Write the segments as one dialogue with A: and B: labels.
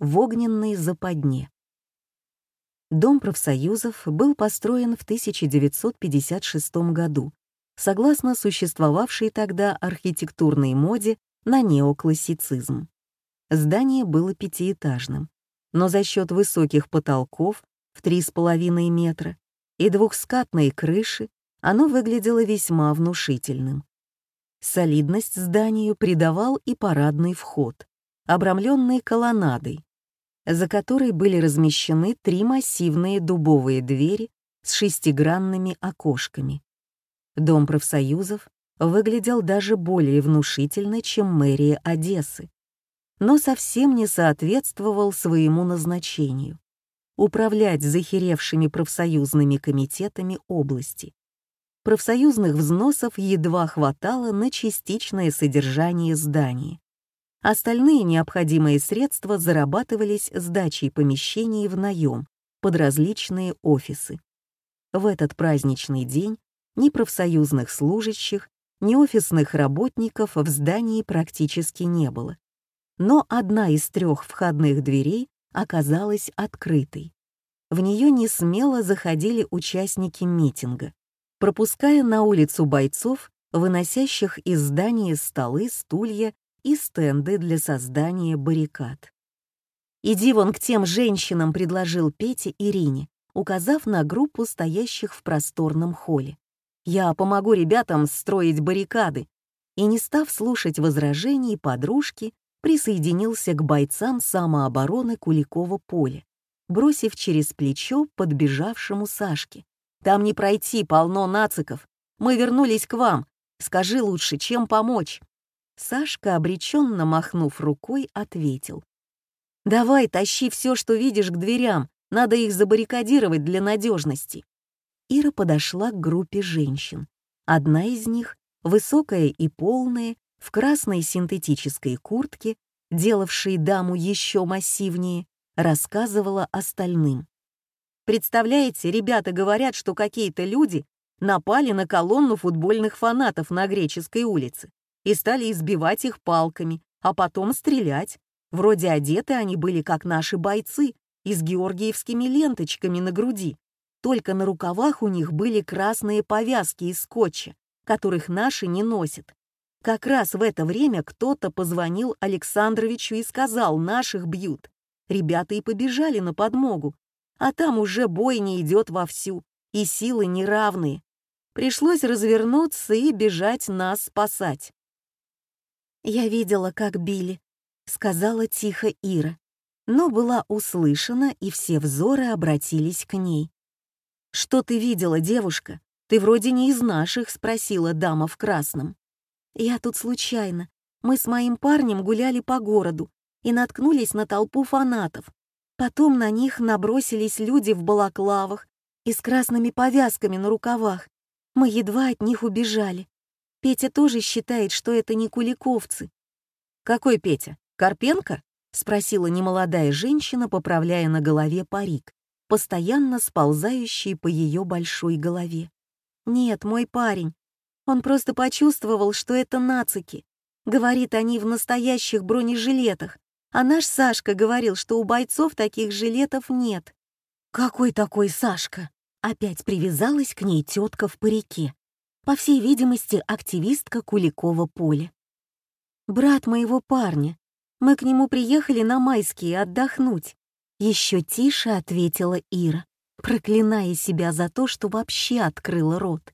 A: в огненной западне. Дом профсоюзов был построен в 1956 году согласно существовавшей тогда архитектурной моде на неоклассицизм. Здание было пятиэтажным, но за счет высоких потолков в 3,5 метра и двухскатной крыши оно выглядело весьма внушительным. Солидность зданию придавал и парадный вход, обрамленный колоннадой, за которой были размещены три массивные дубовые двери с шестигранными окошками. Дом профсоюзов выглядел даже более внушительно, чем мэрия Одессы, но совсем не соответствовал своему назначению — управлять захеревшими профсоюзными комитетами области. Профсоюзных взносов едва хватало на частичное содержание здания. Остальные необходимые средства зарабатывались сдачей помещений в наем под различные офисы. В этот праздничный день ни профсоюзных служащих, ни офисных работников в здании практически не было. Но одна из трех входных дверей оказалась открытой. В нее не смело заходили участники митинга, пропуская на улицу бойцов, выносящих из здания столы, стулья и стенды для создания баррикад. «Иди вон к тем женщинам», — предложил Петя Ирине, указав на группу стоящих в просторном холле. «Я помогу ребятам строить баррикады». И не став слушать возражений подружки, присоединился к бойцам самообороны Куликова поля, бросив через плечо подбежавшему Сашке. «Там не пройти, полно нациков. Мы вернулись к вам. Скажи лучше, чем помочь?» Сашка, обреченно махнув рукой, ответил. «Давай, тащи все, что видишь, к дверям. Надо их забаррикадировать для надежности». Ира подошла к группе женщин. Одна из них, высокая и полная, в красной синтетической куртке, делавшей даму еще массивнее, рассказывала остальным. «Представляете, ребята говорят, что какие-то люди напали на колонну футбольных фанатов на Греческой улице и стали избивать их палками, а потом стрелять. Вроде одеты они были, как наши бойцы, и с георгиевскими ленточками на груди. Только на рукавах у них были красные повязки из скотча, которых наши не носят. Как раз в это время кто-то позвонил Александровичу и сказал, наших бьют. Ребята и побежали на подмогу. А там уже бой не идет вовсю, и силы неравные. Пришлось развернуться и бежать нас спасать. «Я видела, как били», — сказала тихо Ира, но была услышана, и все взоры обратились к ней. «Что ты видела, девушка? Ты вроде не из наших», — спросила дама в красном. «Я тут случайно. Мы с моим парнем гуляли по городу и наткнулись на толпу фанатов. Потом на них набросились люди в балаклавах и с красными повязками на рукавах. Мы едва от них убежали. Петя тоже считает, что это не куликовцы. «Какой Петя? Карпенко?» — спросила немолодая женщина, поправляя на голове парик, постоянно сползающий по ее большой голове. «Нет, мой парень. Он просто почувствовал, что это нацики. Говорит, они в настоящих бронежилетах. А наш Сашка говорил, что у бойцов таких жилетов нет». «Какой такой Сашка?» Опять привязалась к ней тетка в парике по всей видимости, активистка Куликова поля. «Брат моего парня. Мы к нему приехали на майские отдохнуть». Еще тише ответила Ира, проклиная себя за то, что вообще открыла рот.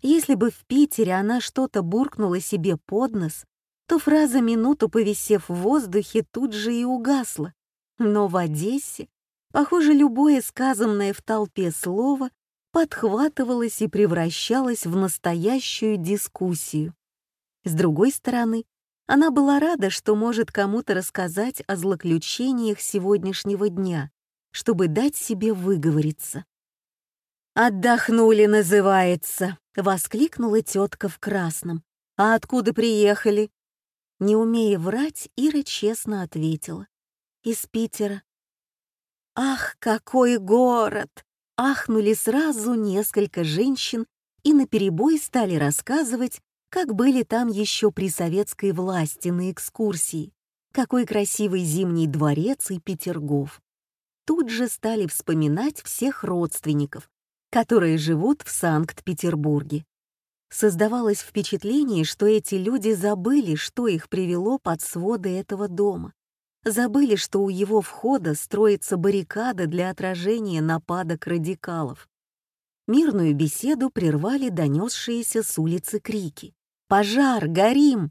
A: Если бы в Питере она что-то буркнула себе под нос, то фраза минуту повисев в воздухе тут же и угасла. Но в Одессе, похоже, любое сказанное в толпе слово подхватывалась и превращалась в настоящую дискуссию. С другой стороны, она была рада, что может кому-то рассказать о злоключениях сегодняшнего дня, чтобы дать себе выговориться. «Отдохнули, называется», — воскликнула тетка в красном. «А откуда приехали?» Не умея врать, Ира честно ответила. «Из Питера». «Ах, какой город!» Ахнули сразу несколько женщин и наперебой стали рассказывать, как были там еще при советской власти на экскурсии, какой красивый зимний дворец и Петергоф. Тут же стали вспоминать всех родственников, которые живут в Санкт-Петербурге. Создавалось впечатление, что эти люди забыли, что их привело под своды этого дома. Забыли, что у его входа строится баррикада для отражения нападок радикалов. Мирную беседу прервали донесшиеся с улицы крики. «Пожар! Горим!»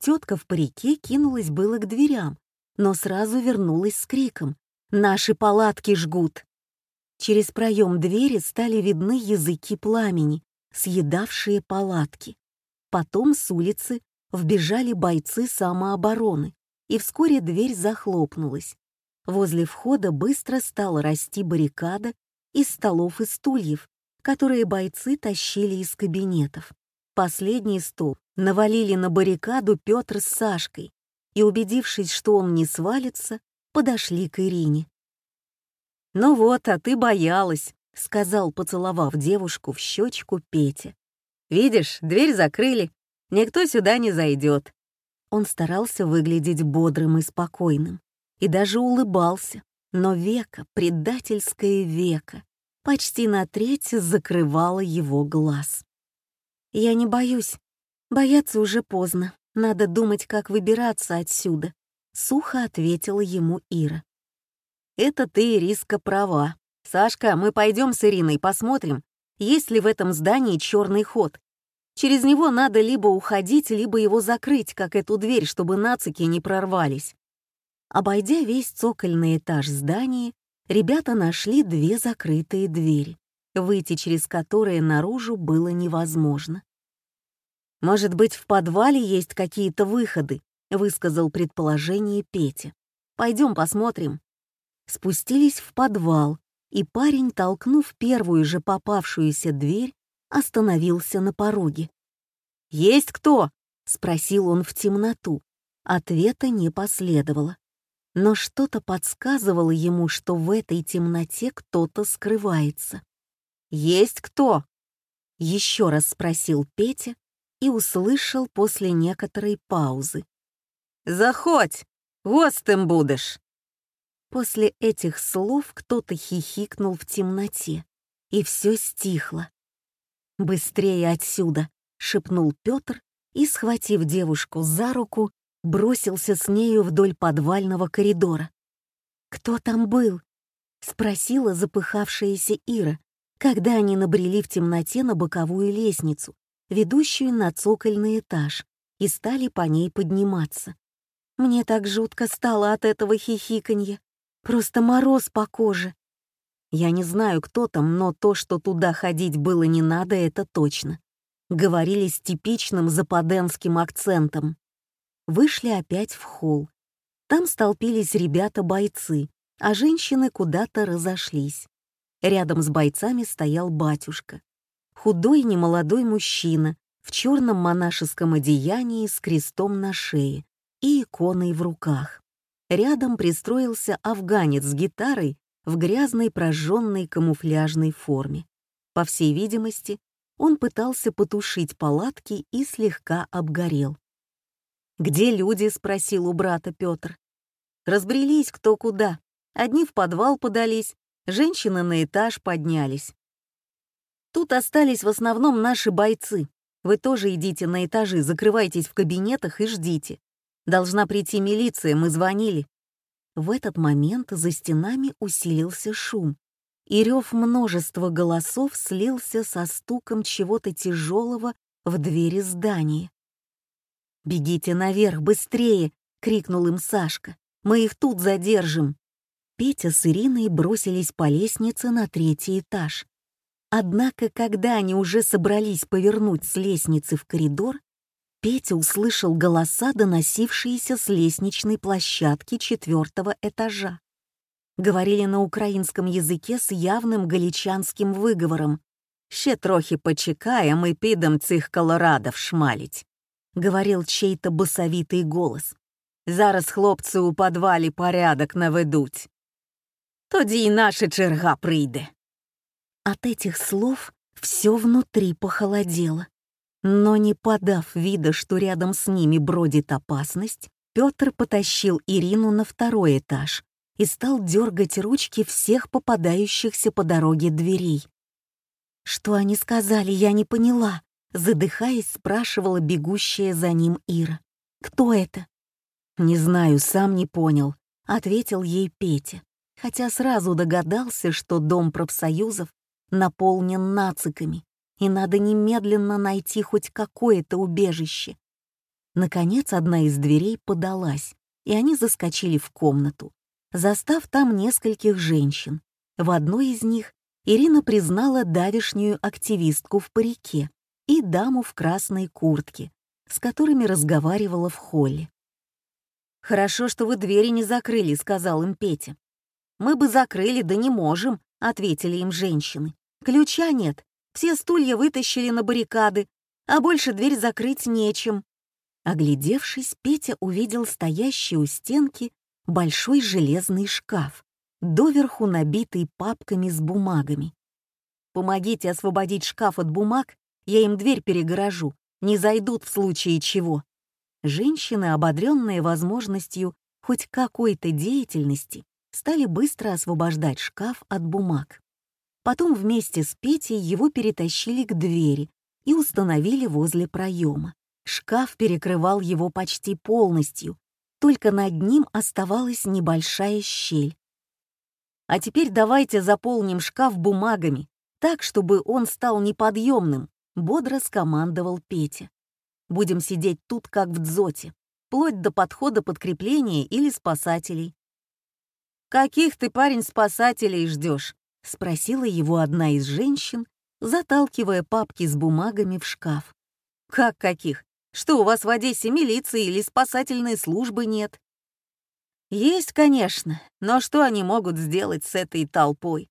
A: Тетка в парике кинулась было к дверям, но сразу вернулась с криком «Наши палатки жгут!». Через проем двери стали видны языки пламени, съедавшие палатки. Потом с улицы вбежали бойцы самообороны, и вскоре дверь захлопнулась. Возле входа быстро стала расти баррикада из столов и стульев, которые бойцы тащили из кабинетов. Последний стол навалили на баррикаду Петр с Сашкой и, убедившись, что он не свалится, подошли к Ирине. «Ну вот, а ты боялась», — сказал, поцеловав девушку в щечку Петя. «Видишь, дверь закрыли, никто сюда не зайдет». Он старался выглядеть бодрым и спокойным, и даже улыбался, но века, предательское века, почти на треть закрывало его глаз. «Я не боюсь. Бояться уже поздно. Надо думать, как выбираться отсюда», — сухо ответила ему Ира. «Это ты, Риска, права. Сашка, мы пойдем с Ириной посмотрим, есть ли в этом здании черный ход. Через него надо либо уходить, либо его закрыть, как эту дверь, чтобы нацики не прорвались». Обойдя весь цокольный этаж здания, ребята нашли две закрытые двери выйти через которые наружу было невозможно. «Может быть, в подвале есть какие-то выходы», — высказал предположение Петя. «Пойдем посмотрим». Спустились в подвал, и парень, толкнув первую же попавшуюся дверь, остановился на пороге. «Есть кто?» — спросил он в темноту. Ответа не последовало. Но что-то подсказывало ему, что в этой темноте кто-то скрывается. «Есть кто?» — еще раз спросил Петя и услышал после некоторой паузы. «Заходь, гостем будешь!» После этих слов кто-то хихикнул в темноте, и все стихло. «Быстрее отсюда!» — шепнул Петр и, схватив девушку за руку, бросился с нею вдоль подвального коридора. «Кто там был?» — спросила запыхавшаяся Ира, когда они набрели в темноте на боковую лестницу, ведущую на цокольный этаж, и стали по ней подниматься. Мне так жутко стало от этого хихиканья. Просто мороз по коже. Я не знаю, кто там, но то, что туда ходить было не надо, это точно. Говорили с типичным западенским акцентом. Вышли опять в холл. Там столпились ребята-бойцы, а женщины куда-то разошлись. Рядом с бойцами стоял батюшка. Худой немолодой мужчина в черном монашеском одеянии с крестом на шее и иконой в руках. Рядом пристроился афганец с гитарой в грязной прожженной камуфляжной форме. По всей видимости, он пытался потушить палатки и слегка обгорел. «Где люди?» — спросил у брата Петр. Разбрелись кто куда. Одни в подвал подались, Женщины на этаж поднялись. Тут остались в основном наши бойцы. Вы тоже идите на этажи, закрывайтесь в кабинетах и ждите. Должна прийти милиция, мы звонили. В этот момент за стенами усилился шум, и рев множества голосов слился со стуком чего-то тяжелого в двери здания. «Бегите наверх, быстрее!» — крикнул им Сашка. «Мы их тут задержим!» Петя с Ириной бросились по лестнице на третий этаж. Однако, когда они уже собрались повернуть с лестницы в коридор, Петя услышал голоса, доносившиеся с лестничной площадки четвертого этажа. Говорили на украинском языке с явным галичанским выговором. «Ще трохи почекаем и підем цих колорадов шмалить», — говорил чей-то басовитый голос. «Зараз хлопцы у подвале порядок наведуть». Тоді й наша черга прийде. От этих слов все внутри похолодело. Но не подав вида, что рядом с ними бродит опасность, Петр потащил Ирину на второй этаж и стал дергать ручки всех попадающихся по дороге дверей. «Что они сказали, я не поняла», — задыхаясь, спрашивала бегущая за ним Ира. «Кто это?» «Не знаю, сам не понял», — ответил ей Петя, хотя сразу догадался, что дом профсоюзов наполнен нациками, и надо немедленно найти хоть какое-то убежище. Наконец, одна из дверей подалась, и они заскочили в комнату, застав там нескольких женщин. В одной из них Ирина признала давишнюю активистку в парике и даму в красной куртке, с которыми разговаривала в холле. «Хорошо, что вы двери не закрыли», — сказал им Петя. «Мы бы закрыли, да не можем», — ответили им женщины. «Ключа нет, все стулья вытащили на баррикады, а больше дверь закрыть нечем». Оглядевшись, Петя увидел стоящий у стенки большой железный шкаф, доверху набитый папками с бумагами. «Помогите освободить шкаф от бумаг, я им дверь перегорожу, не зайдут в случае чего». Женщины, ободренные возможностью хоть какой-то деятельности, стали быстро освобождать шкаф от бумаг. Потом вместе с Петей его перетащили к двери и установили возле проема. Шкаф перекрывал его почти полностью, только над ним оставалась небольшая щель. «А теперь давайте заполним шкаф бумагами, так, чтобы он стал неподъемным», — бодро скомандовал Петя. «Будем сидеть тут, как в дзоте, вплоть до подхода подкрепления или спасателей». «Каких ты, парень, спасателей ждешь?» — спросила его одна из женщин, заталкивая папки с бумагами в шкаф. «Как каких? Что, у вас в Одессе милиции или спасательной службы нет?» «Есть, конечно, но что они могут сделать с этой толпой?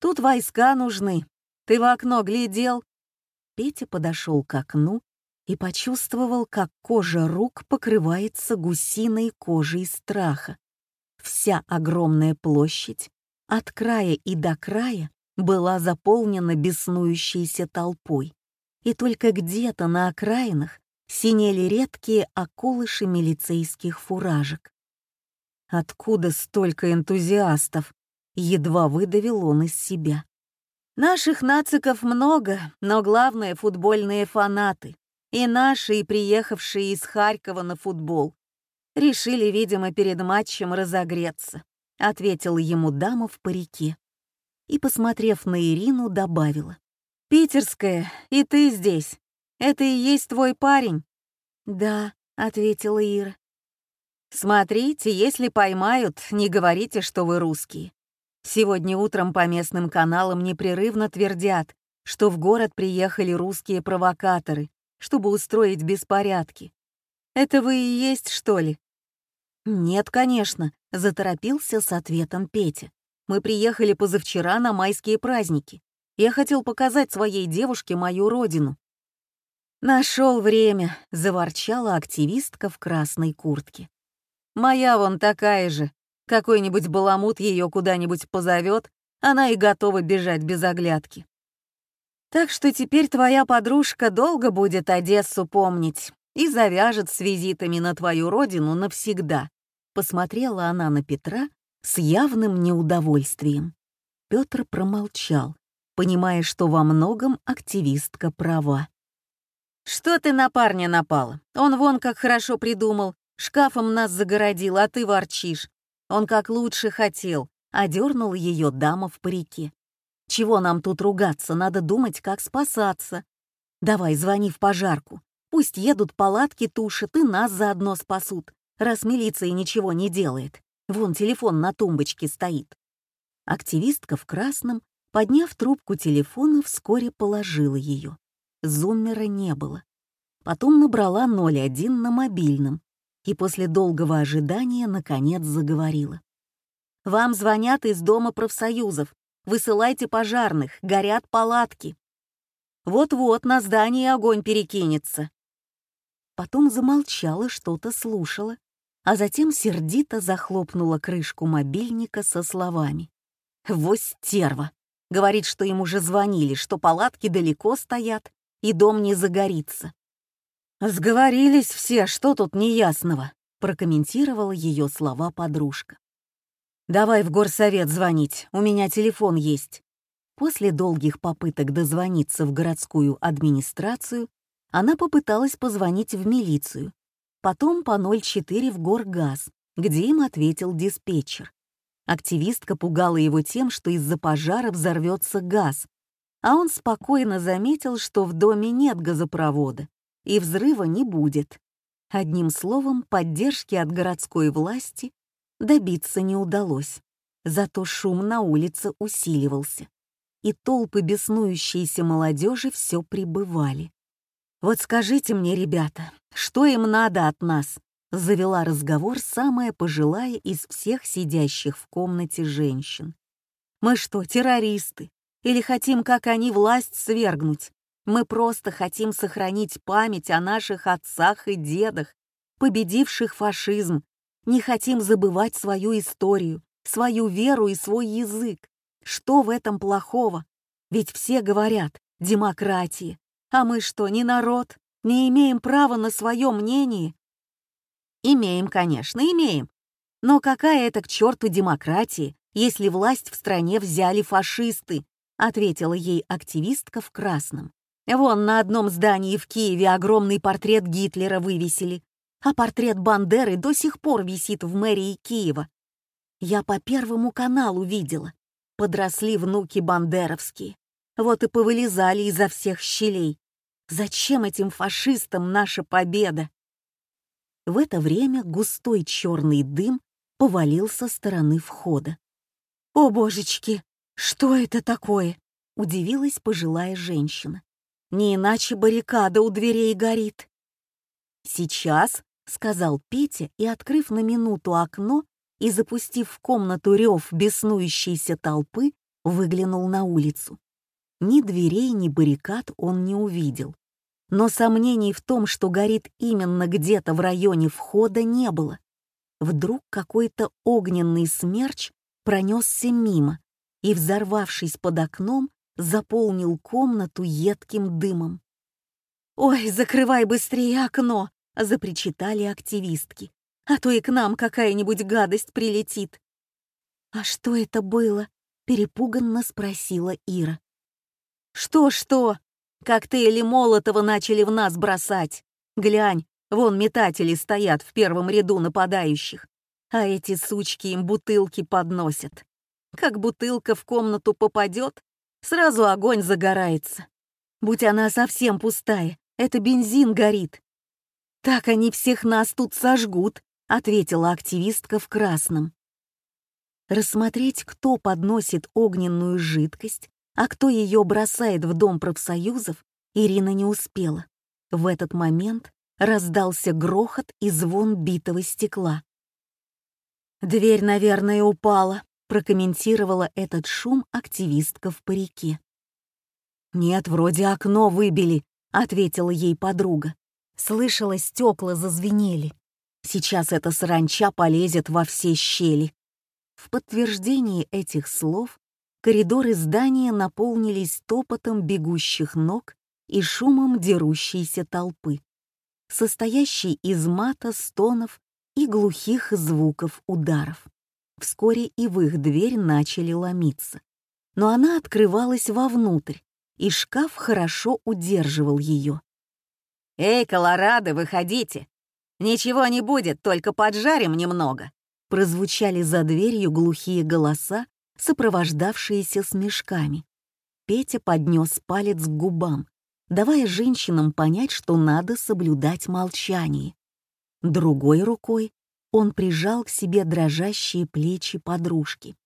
A: Тут войска нужны. Ты в окно глядел?» Петя подошел к окну и почувствовал, как кожа рук покрывается гусиной кожей страха. Вся огромная площадь от края и до края была заполнена беснующейся толпой, и только где-то на окраинах синели редкие околыши милицейских фуражек. Откуда столько энтузиастов? Едва выдавил он из себя. Наших нациков много, но главное — футбольные фанаты. И наши, и приехавшие из Харькова на футбол. Решили, видимо, перед матчем разогреться. — ответила ему дама в парике. И, посмотрев на Ирину, добавила. «Питерская, и ты здесь. Это и есть твой парень?» «Да», — ответила Ира. «Смотрите, если поймают, не говорите, что вы русские. Сегодня утром по местным каналам непрерывно твердят, что в город приехали русские провокаторы, чтобы устроить беспорядки. Это вы и есть, что ли?» «Нет, конечно», — заторопился с ответом Петя. «Мы приехали позавчера на майские праздники. Я хотел показать своей девушке мою родину». «Нашел время», — заворчала активистка в красной куртке. «Моя вон такая же. Какой-нибудь баламут ее куда-нибудь позовет, она и готова бежать без оглядки. Так что теперь твоя подружка долго будет Одессу помнить и завяжет с визитами на твою родину навсегда. Посмотрела она на Петра с явным неудовольствием. Петр промолчал, понимая, что во многом активистка права. «Что ты на парня напала? Он вон как хорошо придумал, шкафом нас загородил, а ты ворчишь. Он как лучше хотел», — одернул ее дама в парике. «Чего нам тут ругаться, надо думать, как спасаться. Давай, звони в пожарку. Пусть едут палатки тушат и нас заодно спасут раз милиция ничего не делает. Вон телефон на тумбочке стоит. Активистка в красном, подняв трубку телефона, вскоре положила ее. Зуммера не было. Потом набрала 01 на мобильном и после долгого ожидания наконец заговорила. «Вам звонят из Дома профсоюзов. Высылайте пожарных, горят палатки. Вот-вот на здании огонь перекинется». Потом замолчала, что-то слушала, а затем сердито захлопнула крышку мобильника со словами. «Вось стерва! Говорит, что им уже звонили, что палатки далеко стоят, и дом не загорится». «Сговорились все, что тут неясного?» прокомментировала ее слова подружка. «Давай в горсовет звонить, у меня телефон есть». После долгих попыток дозвониться в городскую администрацию, она попыталась позвонить в милицию, потом по 04 в горгаз, где им ответил диспетчер. Активистка пугала его тем, что из-за пожара взорвется газ, а он спокойно заметил, что в доме нет газопровода и взрыва не будет. Одним словом, поддержки от городской власти добиться не удалось. Зато шум на улице усиливался, и толпы беснующейся молодежи все прибывали. «Вот скажите мне, ребята, что им надо от нас?» завела разговор самая пожилая из всех сидящих в комнате женщин. «Мы что, террористы? Или хотим, как они, власть свергнуть? Мы просто хотим сохранить память о наших отцах и дедах, победивших фашизм. Не хотим забывать свою историю, свою веру и свой язык. Что в этом плохого? Ведь все говорят «демократия». А мы что, не народ? Не имеем права на свое мнение? Имеем, конечно, имеем. Но какая это к черту демократия, если власть в стране взяли фашисты? Ответила ей активистка в красном. Вон на одном здании в Киеве огромный портрет Гитлера вывесили, а портрет Бандеры до сих пор висит в мэрии Киева. Я по Первому каналу видела. Подросли внуки бандеровские. Вот и повылезали изо всех щелей. Зачем этим фашистам наша победа? В это время густой черный дым повалил со стороны входа. «О, божечки, что это такое?» — удивилась пожилая женщина. «Не иначе баррикада у дверей горит». «Сейчас», — сказал Петя и, открыв на минуту окно и запустив в комнату рев беснующейся толпы, выглянул на улицу. Ни дверей, ни баррикад он не увидел но сомнений в том, что горит именно где-то в районе входа, не было. Вдруг какой-то огненный смерч пронесся мимо и, взорвавшись под окном, заполнил комнату едким дымом. «Ой, закрывай быстрее окно!» — запричитали активистки. «А то и к нам какая-нибудь гадость прилетит!» «А что это было?» — перепуганно спросила Ира. «Что-что?» Коктейли Молотова начали в нас бросать. Глянь, вон метатели стоят в первом ряду нападающих, а эти сучки им бутылки подносят. Как бутылка в комнату попадет, сразу огонь загорается. Будь она совсем пустая, это бензин горит. Так они всех нас тут сожгут, ответила активистка в красном. Рассмотреть, кто подносит огненную жидкость, а кто ее бросает в дом профсоюзов, Ирина не успела. В этот момент раздался грохот и звон битого стекла. «Дверь, наверное, упала», — прокомментировала этот шум активистка в парике. «Нет, вроде окно выбили», — ответила ей подруга. Слышала, стекла зазвенели. Сейчас эта саранча полезет во все щели. В подтверждении этих слов коридоры здания наполнились топотом бегущих ног и шумом дерущейся толпы, состоящей из мата, стонов и глухих звуков ударов. Вскоре и в их дверь начали ломиться. Но она открывалась вовнутрь, и шкаф хорошо удерживал ее. «Эй, колорады, выходите! Ничего не будет, только поджарим немного!» Прозвучали за дверью глухие голоса, сопровождавшиеся смешками. Петя поднес палец к губам, давая женщинам понять, что надо соблюдать молчание. Другой рукой он прижал к себе дрожащие плечи подружки.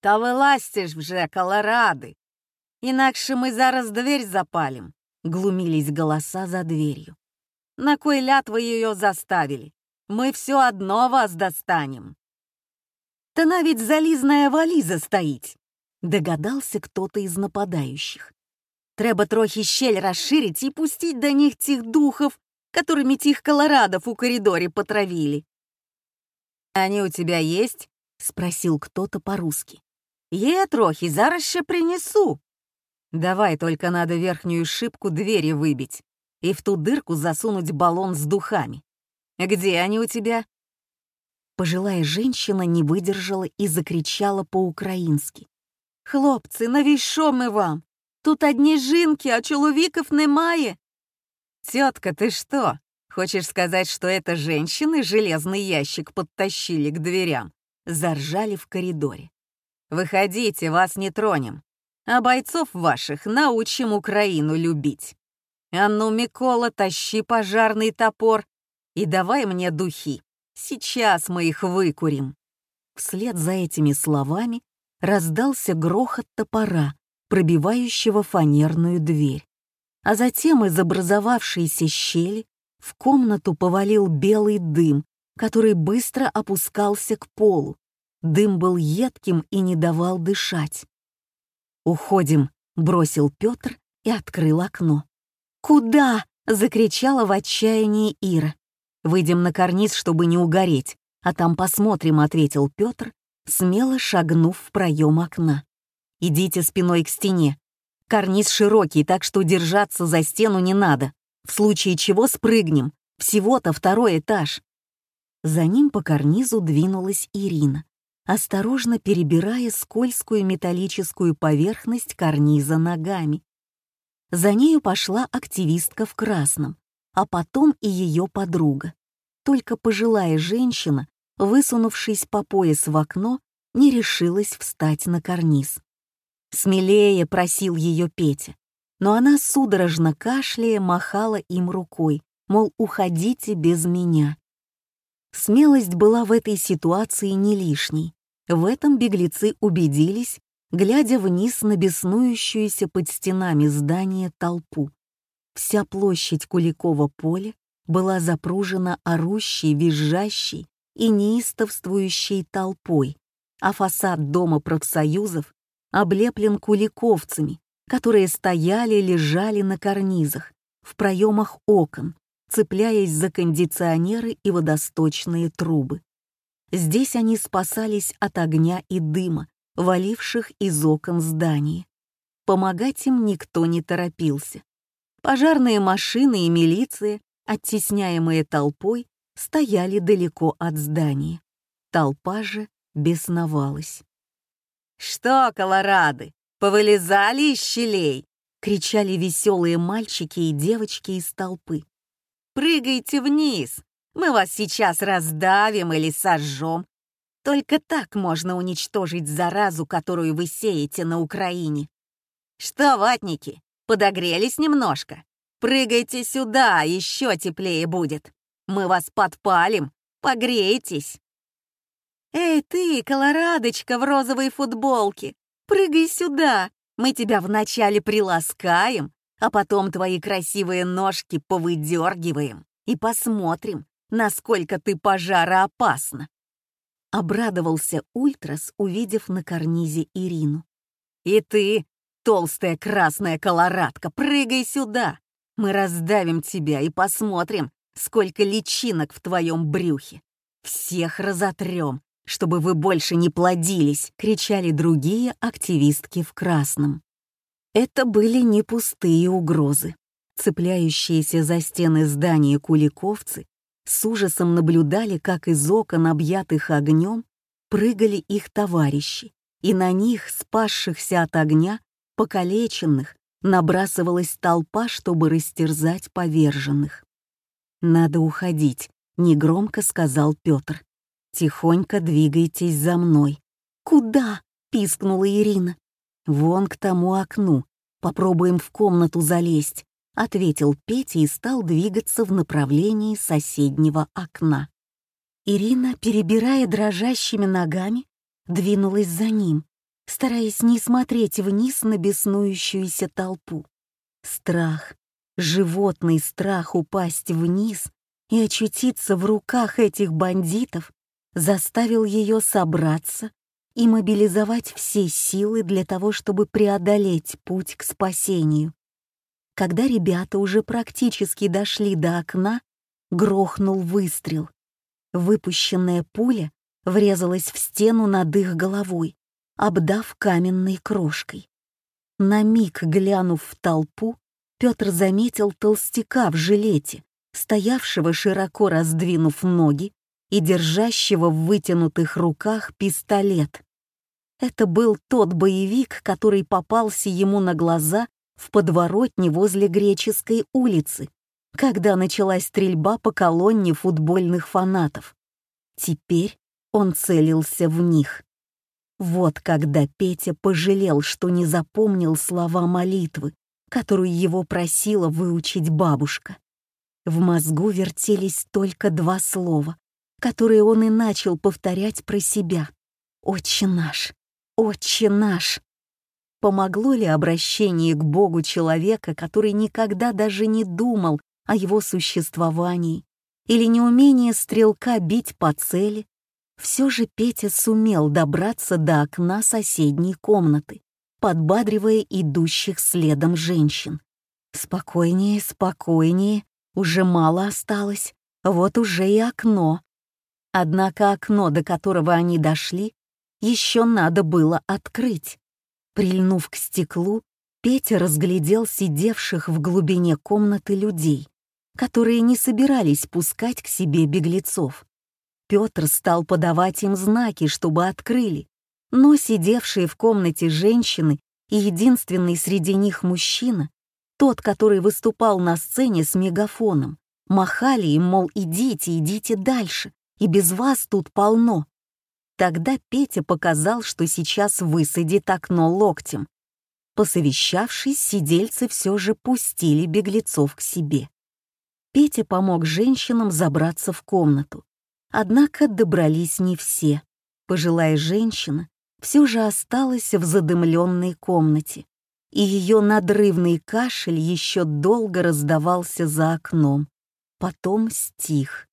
A: «Та вилазьте ж вже, колоради! Інакше мы зараз дверь запалим!» — глумились голоса за дверью. «На кой ляд вы ее заставили? Мы все одно вас достанем!» Та навіть залізная валіза стоїть, догадался кто-то из нападающих. Треба трохи щель расширить и пустить до них тех духов, которыми тех колорадов у коридоре потравили. «Они у тебя есть?» — спросил кто-то по-русски. «Е, трохи, зараз ще принесу». «Давай, только надо верхнюю шибку двери выбить и в ту дырку засунуть баллон с духами. Где они у тебя?» Пожилая женщина не выдержала и закричала по-украински. «Хлопцы, навіщо ми вам? Тут одни жинки, а чоловіків немає!» «Тетка, ты что, хочешь сказать, что это женщины железный ящик подтащили к дверям?» Заржали в коридоре. «Выходите, вас не тронем, а бойцов ваших научим Украину любить. А ну, Микола, тащи пожарный топор и давай мне духи. Сейчас мы их выкурим». Вслед за этими словами раздался грохот топора, пробивающего фанерную дверь. А затем из образовавшейся щели в комнату повалил белый дым, который быстро опускался к полу. Дым был едким и не давал дышать. «Уходим», — бросил Петр и открыл окно. «Куда?» — закричала в отчаянии Ира. Выйдем на карниз, чтобы не угореть, а там посмотрим», — ответил Петр, смело шагнув в проем окна. «Идите спиной к стене. Карниз широкий, так что держаться за стену не надо. В случае чего спрыгнем. Всего-то второй этаж». За ним по карнизу двинулась Ирина, осторожно перебирая скользкую металлическую поверхность карниза ногами. За нею пошла активистка в красном, а потом и ее подруга. Только пожилая женщина, высунувшись по пояс в окно, не решилась встать на карниз. «Смелее!» — просил ее Петя. Но она судорожно кашляя махала им рукой, мол, уходите без меня. Смелость была в этой ситуации не лишней. В этом беглецы убедились, глядя вниз на беснующуюся под стенами здания толпу. Вся площадь Куликова поля была запружена орущей, визжащей и неистовствующей толпой, а фасад Дома профсоюзов облеплен куликовцами, которые стояли, лежали на карнизах, в проемах окон, цепляясь за кондиционеры и водосточные трубы. Здесь они спасались от огня и дыма, валивших из окон здания. Помогать им никто не торопился. Пожарные машины и милиция, оттесняемые толпой, стояли далеко от здания. Толпа же бесновалась. «Что, колорады, повылезали из щелей?» — кричали веселые мальчики и девочки из толпы. «Прыгайте вниз, мы вас сейчас раздавим или сожжем. Только так можно уничтожить заразу, которую вы сеете на Украине. Что, ватники, Подогрелись немножко? Прыгайте сюда, еще теплее будет. Мы вас подпалим, погреетесь. Эй ты, колорадочка в розовой футболке, прыгай сюда. Мы тебя вначале приласкаем, а потом твои красивые ножки повыдергиваем и посмотрим, насколько ты пожароопасна. Обрадовался Ультрас, увидев на карнизе Ирину. «И ты толстая красная колорадка, прыгай сюда! Мы раздавим тебя и посмотрим, сколько личинок в твоем брюхе. Всех разотрем, чтобы вы больше не плодились!» — кричали другие активистки в красном. Это были не пустые угрозы. Цепляющиеся за стены здания куликовцы с ужасом наблюдали, как из окон, объятых огнем, прыгали их товарищи, и на них, спасшихся от огня, покалеченных, набрасывалась толпа, чтобы растерзать поверженных. «Надо уходить», — негромко сказал Петр. «Тихонько двигайтесь за мной». «Куда?» — пискнула Ирина. «Вон к тому окну. Попробуем в комнату залезть», — ответил Петя и стал двигаться в направлении соседнего окна. Ирина, перебирая дрожащими ногами, двинулась за ним, стараясь не смотреть вниз на беснующуюся толпу. Страх, животный страх упасть вниз и очутиться в руках этих бандитов заставил ее собраться и мобилизовать все силы для того, чтобы преодолеть путь к спасению. Когда ребята уже практически дошли до окна, грохнул выстрел. Выпущенная пуля врезалась в стену над их головой, обдав каменной крошкой. На миг глянув в толпу, Петр заметил толстяка в жилете, стоявшего широко раздвинув ноги и держащего в вытянутых руках пистолет. Это был тот боевик, который попался ему на глаза в подворотне возле Греческой улицы, когда началась стрельба по колонне футбольных фанатов. Теперь он целился в них. Вот когда Петя пожалел, что не запомнил слова молитвы, которую его просила выучить бабушка. В мозгу вертелись только два слова, которые он и начал повторять про себя. «Отче наш! Отче наш!» Помогло ли обращение к Богу человека, который никогда даже не думал о его существовании, или неумение стрелка бить по цели, все же Петя сумел добраться до окна соседней комнаты, подбадривая идущих следом женщин. «Спокойнее, спокойнее, уже мало осталось, вот уже и окно». Однако окно, до которого они дошли, еще надо было открыть. Прильнув к стеклу, Петя разглядел сидевших в глубине комнаты людей, которые не собирались пускать к себе беглецов. Петр стал подавать им знаки, чтобы открыли, но сидевшие в комнате женщины и единственный среди них мужчина, тот, который выступал на сцене с мегафоном, махали им, мол, идите, идите дальше, и без вас тут полно. Тогда Петя показал, что сейчас высадит окно локтем. Посовещавшись, сидельцы все же пустили беглецов к себе. Петя помог женщинам забраться в комнату. Однако добрались не все. Пожилая женщина все же осталась в задымленной комнате, и ее надрывный кашель еще долго раздавался за окном. Потом стих.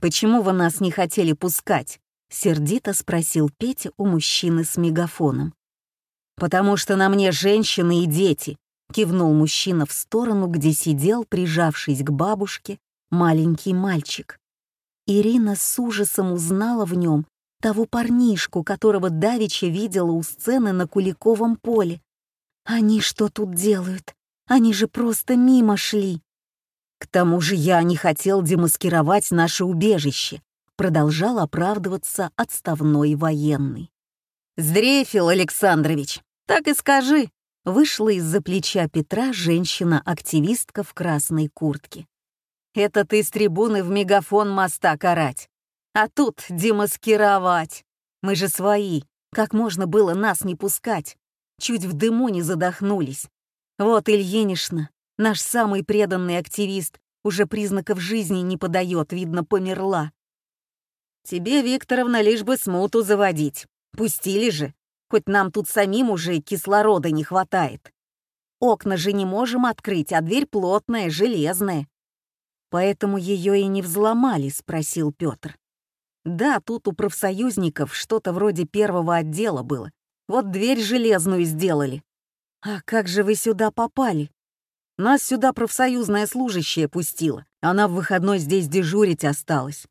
A: «Почему вы нас не хотели пускать?» — сердито спросил Петя у мужчины с мегафоном. «Потому что на мне женщины и дети», — кивнул мужчина в сторону, где сидел, прижавшись к бабушке, маленький мальчик. Ирина с ужасом узнала в нем того парнишку, которого Давича видела у сцены на Куликовом поле. Они что тут делают? Они же просто мимо шли. К тому же я не хотел демаскировать наше убежище, продолжал оправдываться отставной военный. «Здрефил, Александрович, так и скажи», вышла из-за плеча Петра женщина-активистка в красной куртке. Это ты с трибуны в мегафон моста карать. А тут демаскировать. Мы же свои. Как можно было нас не пускать? Чуть в дыму не задохнулись. Вот Ильинишна, наш самый преданный активист, уже признаков жизни не подает, видно, померла. Тебе, Викторовна, лишь бы смуту заводить. Пустили же. Хоть нам тут самим уже кислорода не хватает. Окна же не можем открыть, а дверь плотная, железная. Поэтому ее и не взломали, спросил Петр. Да, тут у профсоюзников что-то вроде первого отдела было. Вот дверь железную сделали. А как же вы сюда попали? Нас сюда профсоюзная служащая пустила. Она в выходной здесь дежурить осталась.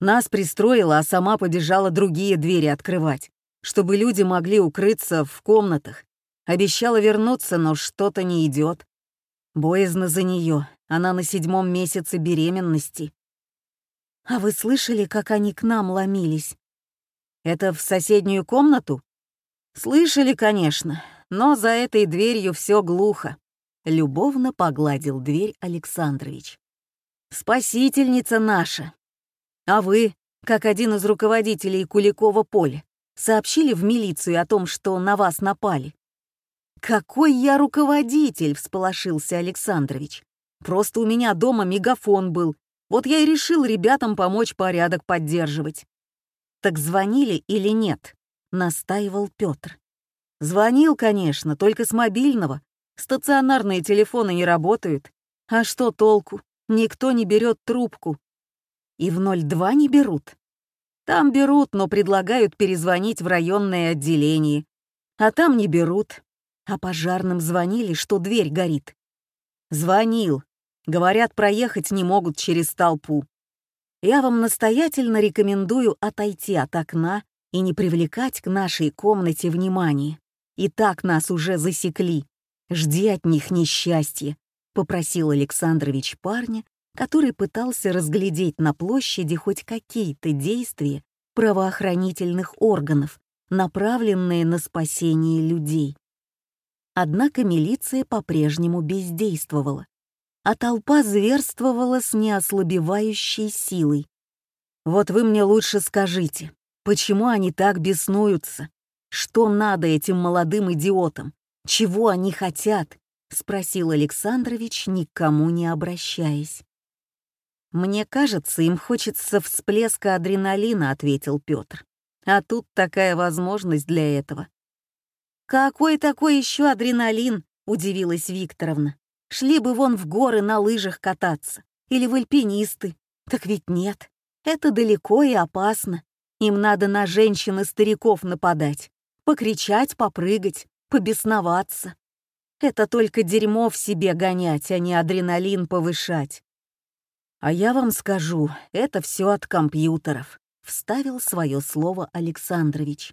A: Нас пристроила, а сама побежала другие двери открывать, чтобы люди могли укрыться в комнатах. Обещала вернуться, но что-то не идет. Боязно за нее, она на седьмом месяце беременности. А вы слышали, как они к нам ломились? Это в соседнюю комнату? Слышали, конечно, но за этой дверью все глухо. Любовно погладил дверь Александрович. Спасительница наша. А вы, как один из руководителей Куликова поля, сообщили в милицию о том, что на вас напали? «Какой я руководитель!» — всполошился Александрович. Просто у меня дома мегафон был. Вот я и решил ребятам помочь порядок поддерживать. Так звонили или нет? Настаивал Петр. Звонил, конечно, только с мобильного. Стационарные телефоны не работают. А что толку? Никто не берет трубку. И в 02 не берут. Там берут, но предлагают перезвонить в районное отделение. А там не берут. А пожарным звонили, что дверь горит. Звонил, Говорят, проехать не могут через толпу. Я вам настоятельно рекомендую отойти от окна и не привлекать к нашей комнате внимания. И так нас уже засекли. Жди от них несчастья», — попросил Александрович парня, который пытался разглядеть на площади хоть какие-то действия правоохранительных органов, направленные на спасение людей. Однако милиция по-прежнему бездействовала, а толпа зверствовала с неослабевающей силой. «Вот вы мне лучше скажите, почему они так беснуются? Что надо этим молодым идиотам? Чего они хотят?» — спросил Александрович, никому не обращаясь. «Мне кажется, им хочется всплеска адреналина», — ответил Петр. «А тут такая возможность для этого». «Какой такой еще адреналин?» — удивилась Викторовна. «Шли бы вон в горы на лыжах кататься. Или в альпинисты. Так ведь нет. Это далеко и опасно. Им надо на женщин и стариков нападать. Покричать, попрыгать, побесноваться. Это только дерьмо в себе гонять, а не адреналин повышать. «А я вам скажу, это все от компьютеров», — вставил свое слово Александрович.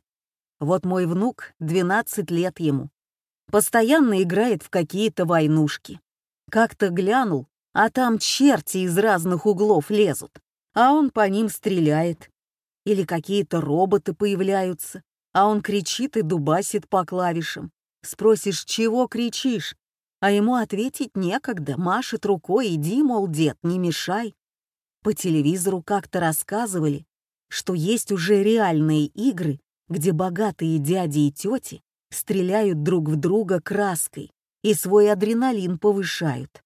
A: «Вот мой внук, 12 лет ему. Постоянно играет в какие-то войнушки. Как-то глянул, а там черти из разных углов лезут, а он по ним стреляет. Или какие-то роботы появляются, а он кричит и дубасит по клавишам. Спросишь, чего кричишь? а ему ответить некогда, машет рукой, иди, мол, дед, не мешай. По телевизору как-то рассказывали, что есть уже реальные игры, где богатые дяди и тети стреляют друг в друга краской и свой адреналин повышают.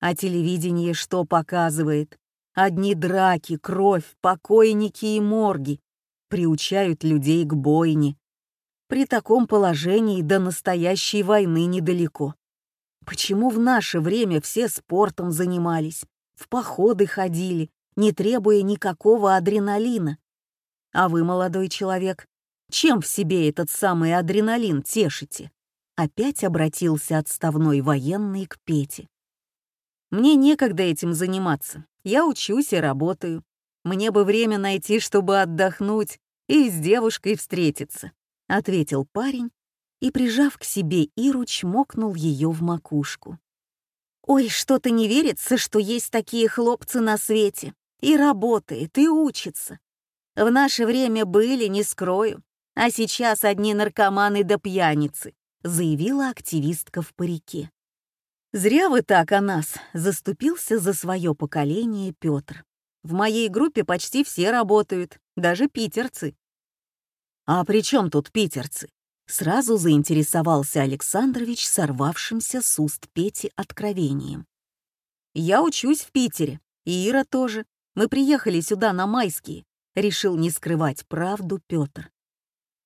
A: А телевидение что показывает? Одни драки, кровь, покойники и морги приучают людей к бойне. При таком положении до настоящей войны недалеко. Почему в наше время все спортом занимались, в походы ходили, не требуя никакого адреналина? А вы, молодой человек, чем в себе этот самый адреналин тешите? Опять обратился отставной военный к Пете. Мне некогда этим заниматься. Я учусь и работаю. Мне бы время найти, чтобы отдохнуть и с девушкой встретиться», — ответил парень и, прижав к себе Иру, чмокнул ее в макушку. «Ой, что-то не верится, что есть такие хлопцы на свете. И работает, и учится. В наше время были, не скрою, а сейчас одни наркоманы да пьяницы», заявила активистка в парике. «Зря вы так о нас», — заступился за свое поколение Петр. «В моей группе почти все работают, даже питерцы». «А при чем тут питерцы?» Сразу заинтересовался Александрович сорвавшимся с уст Пети откровением. «Я учусь в Питере, и Ира тоже. Мы приехали сюда на майские», — решил не скрывать правду Петр.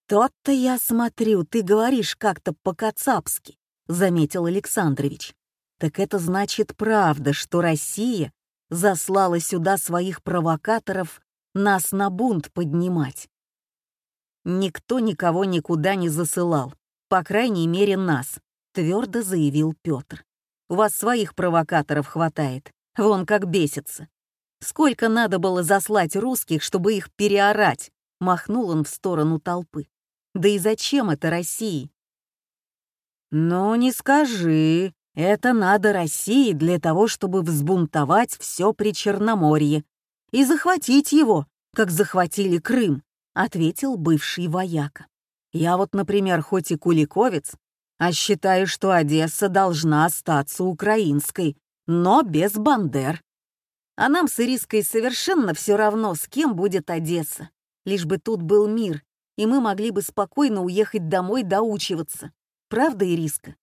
A: «Тот-то я смотрю, ты говоришь как-то по-кацапски», — заметил Александрович. «Так это значит правда, что Россия заслала сюда своих провокаторов нас на бунт поднимать. Никто никого никуда не засылал, по крайней мере нас, твердо заявил Петр. У вас своих провокаторов хватает, вон как бесится. Сколько надо было заслать русских, чтобы их переорать, махнул он в сторону толпы. Да и зачем это России? «Ну, не скажи. Это надо России для того, чтобы взбунтовать все при Черноморье и захватить его, как захватили Крым ответил бывший вояка. Я вот, например, хоть и куликовец, а считаю, что Одесса должна остаться украинской, но без Бандер. А нам с Ириской совершенно все равно, с кем будет Одесса, лишь бы тут был мир, и мы могли бы спокойно уехать домой доучиваться. Правда, Ириска?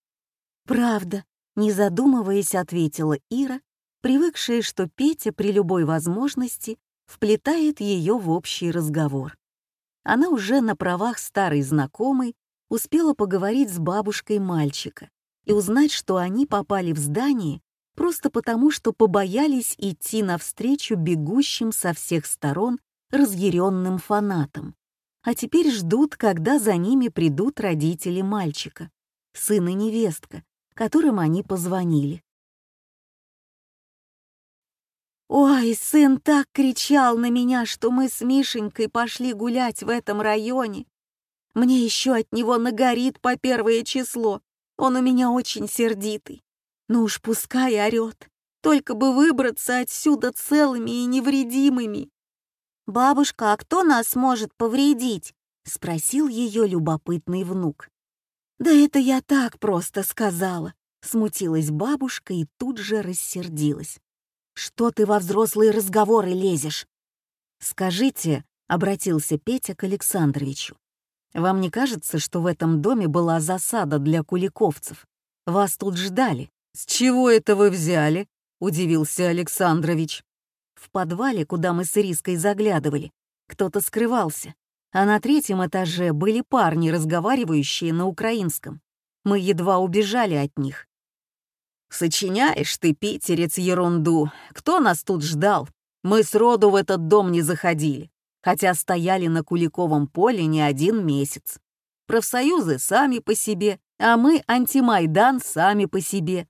A: Правда, не задумываясь, ответила Ира, привыкшая, что Петя при любой возможности вплетает ее в общий разговор она уже на правах старой знакомой успела поговорить с бабушкой мальчика и узнать, что они попали в здание просто потому, что побоялись идти навстречу бегущим со всех сторон разъяренным фанатам. А теперь ждут, когда за ними придут родители мальчика, сын и невестка, которым они позвонили. Ой, сын так кричал на меня, что мы с Мишенькой пошли гулять в этом районе. Мне еще от него нагорит по первое число. Он у меня очень сердитый. Ну уж пускай орет. Только бы выбраться отсюда целыми и невредимыми.
B: «Бабушка, а кто нас может повредить?»
A: — спросил ее любопытный внук. «Да это я так просто сказала», — смутилась бабушка и тут же рассердилась. «Что ты во взрослые разговоры лезешь?» «Скажите», — обратился Петя к Александровичу, «вам не кажется, что в этом доме была засада для куликовцев? Вас тут ждали». «С чего это вы взяли?» — удивился Александрович. В подвале, куда мы с Ириской заглядывали, кто-то скрывался, а на третьем этаже были парни, разговаривающие на украинском. Мы едва убежали от них. «Сочиняешь ты, питерец, ерунду. Кто нас тут ждал? Мы сроду в этот дом не заходили, хотя стояли на Куликовом поле не один месяц. Профсоюзы сами по себе, а мы, антимайдан, сами по себе.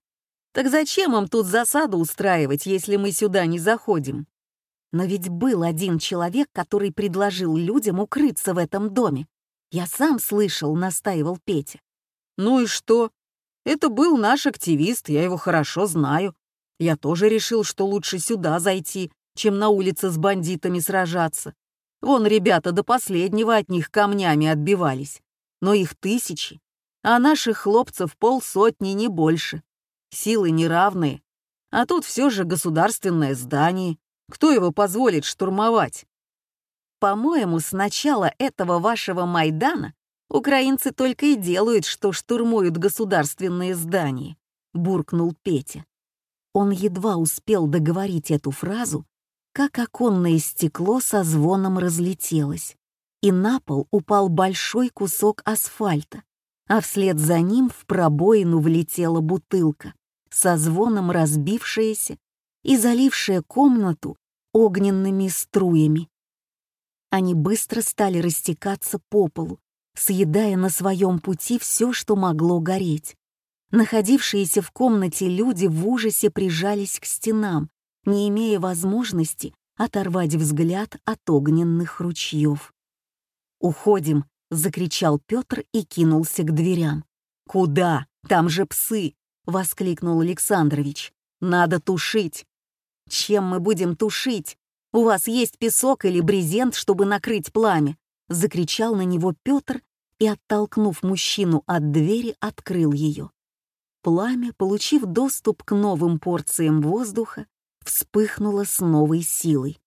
A: Так зачем им тут засаду устраивать, если мы сюда не заходим? Но ведь был один человек, который предложил людям укрыться в этом доме. Я сам слышал, настаивал Петя. Ну и что? Это был наш активист, я его хорошо знаю. Я тоже решил, что лучше сюда зайти, чем на улице с бандитами сражаться. Вон ребята до последнего от них камнями отбивались. Но их тысячи, а наших хлопцев полсотни, не больше силы неравные. А тут все же государственное здание. Кто его позволит штурмовать? По-моему, с начала этого вашего Майдана украинцы только и делают, что штурмуют государственные здания, буркнул Петя. Он едва успел договорить эту фразу, как оконное стекло со звоном разлетелось, и на пол упал большой кусок асфальта, а вслед за ним в пробоину влетела бутылка со звоном разбившаяся и залившая комнату огненными струями. Они быстро стали растекаться по полу, съедая на своем пути все, что могло гореть. Находившиеся в комнате люди в ужасе прижались к стенам, не имея возможности оторвать взгляд от огненных ручьев. «Уходим!» — закричал Петр и кинулся к дверям. «Куда? Там же псы!» — воскликнул Александрович. «Надо тушить!» «Чем мы будем тушить? У вас есть песок или брезент, чтобы накрыть пламя?» — закричал на него Петр и, оттолкнув мужчину от двери, открыл ее. Пламя, получив доступ к новым порциям воздуха, вспыхнуло с новой силой.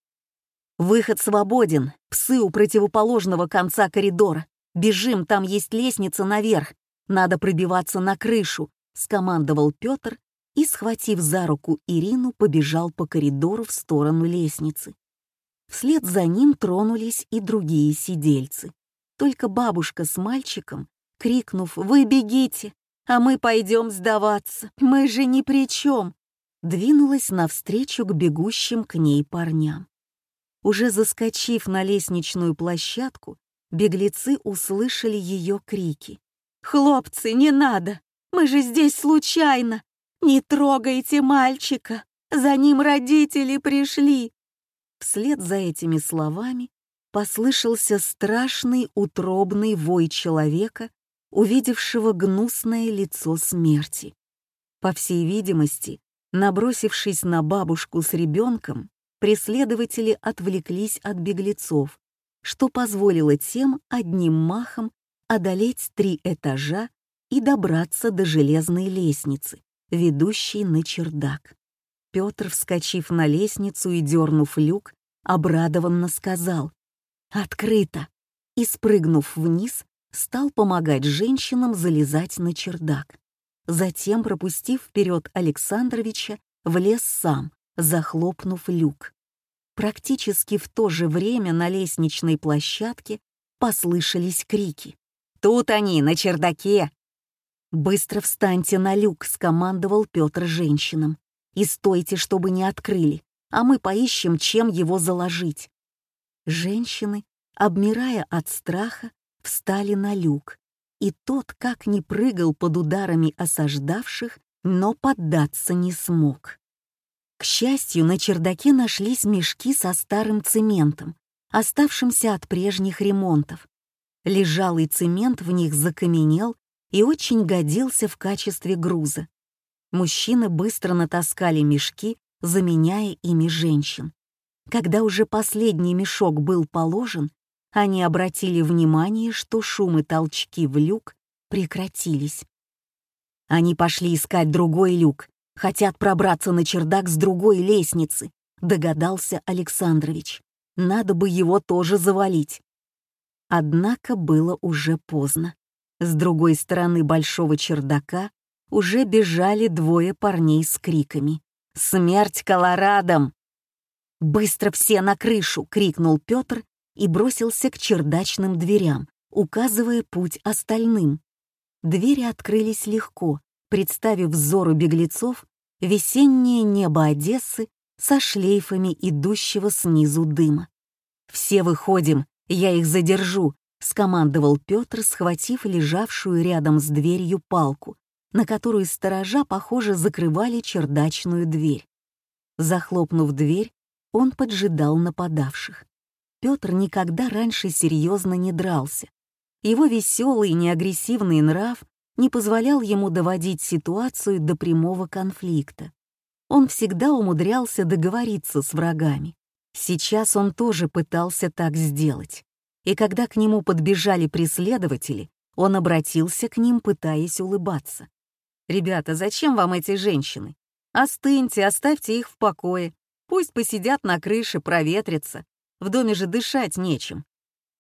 A: «Выход свободен! Псы у противоположного конца коридора! Бежим, там есть лестница наверх! Надо пробиваться на крышу! Скомандовал Петр и, схватив за руку Ирину, побежал по коридору в сторону лестницы. Вслед за ним тронулись и другие сидельцы. Только бабушка с мальчиком, крикнув «Вы бегите, а мы пойдем сдаваться, мы же ни при чем!» двинулась навстречу к бегущим к ней парням. Уже заскочив на лестничную площадку, беглецы услышали ее крики. «Хлопцы, не надо! Мы же здесь случайно. Не трогайте мальчика. За ним родители пришли. Вслед за этими словами послышался страшный утробный вой человека, увидевшего гнусное лицо смерти. По всей видимости, набросившись на бабушку с ребенком, преследователи отвлеклись от беглецов, что позволило тем одним махом одолеть три этажа и добраться до железной лестницы, ведущей на чердак. Петр, вскочив на лестницу и дернув люк, обрадованно сказал «Открыто!» и, спрыгнув вниз, стал помогать женщинам залезать на чердак. Затем, пропустив вперед Александровича, влез сам, захлопнув люк. Практически в то же время на лестничной площадке послышались крики. «Тут они, на чердаке! «Быстро встаньте на люк», — скомандовал Петр женщинам. «И стойте, чтобы не открыли, а мы поищем, чем его заложить». Женщины, обмирая от страха, встали на люк, и тот, как ни прыгал под ударами осаждавших, но поддаться не смог. К счастью, на чердаке нашлись мешки со старым цементом, оставшимся от прежних ремонтов. Лежалый цемент в них закаменел и очень годился в качестве груза. Мужчины быстро натаскали мешки, заменяя ими женщин. Когда уже последний мешок был положен, они обратили внимание, что шум и толчки в люк прекратились. Они пошли искать другой люк, хотят пробраться на чердак с другой лестницы, догадался Александрович. Надо бы его тоже завалить. Однако было уже поздно. С другой стороны большого чердака уже бежали двое парней с криками. «Смерть колорадам!» «Быстро все на крышу!» — крикнул Петр и бросился к чердачным дверям, указывая путь остальным. Двери открылись легко, представив взору беглецов весеннее небо Одессы со шлейфами идущего снизу дыма. «Все выходим, я их задержу», — скомандовал Петр, схватив лежавшую рядом с дверью палку, на которую сторожа, похоже, закрывали чердачную дверь. Захлопнув дверь, он поджидал нападавших. Петр никогда раньше серьезно не дрался. Его веселый и неагрессивный нрав не позволял ему доводить ситуацию до прямого конфликта. Он всегда умудрялся договориться с врагами. Сейчас он тоже пытался так сделать. И когда к нему подбежали преследователи, он обратился к ним, пытаясь улыбаться. «Ребята, зачем вам эти женщины? Остыньте, оставьте их в покое. Пусть посидят на крыше, проветрятся. В доме же дышать нечем.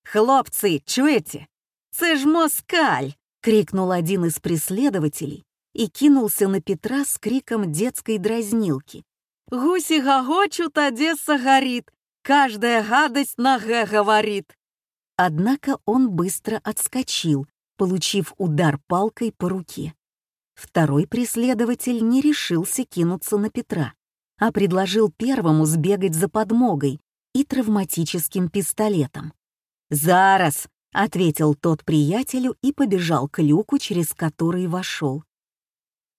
A: «Хлопцы, чуете? Це ж москаль!» — крикнул один из преследователей и кинулся на Петра с криком детской дразнилки. «Гуси гогочут, Одесса горит! Каждая гадость на «г» говорит!» Однако он быстро отскочил, получив удар палкой по руке. Второй преследователь не решился кинуться на Петра, а предложил первому сбегать за подмогой и травматическим пистолетом. «Зараз!» — ответил тот приятелю и побежал к люку, через который вошел.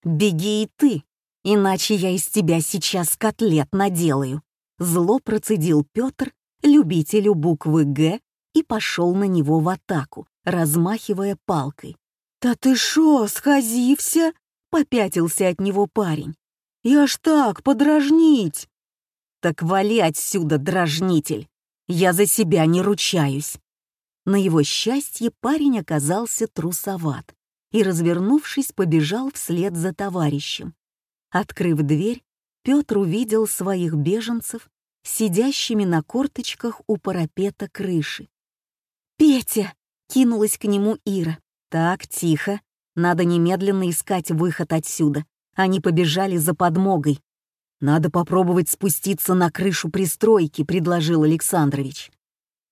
A: «Беги и ты, иначе я из тебя сейчас котлет наделаю!» Зло процедил Петр, любителю буквы «Г», и пошел на него в атаку, размахивая палкой. «Да ты шо, схозився?» — попятился от него парень. «Я ж так, подражнить!» «Так вали отсюда, дражнитель! Я за себя не ручаюсь!» На его счастье парень оказался трусоват и, развернувшись, побежал вслед за товарищем. Открыв дверь, Петр увидел своих беженцев, сидящими на корточках у парапета крыши. «Петя!» — кинулась к нему Ира. «Так, тихо. Надо немедленно искать выход отсюда. Они побежали за подмогой. «Надо попробовать спуститься на крышу пристройки», — предложил Александрович.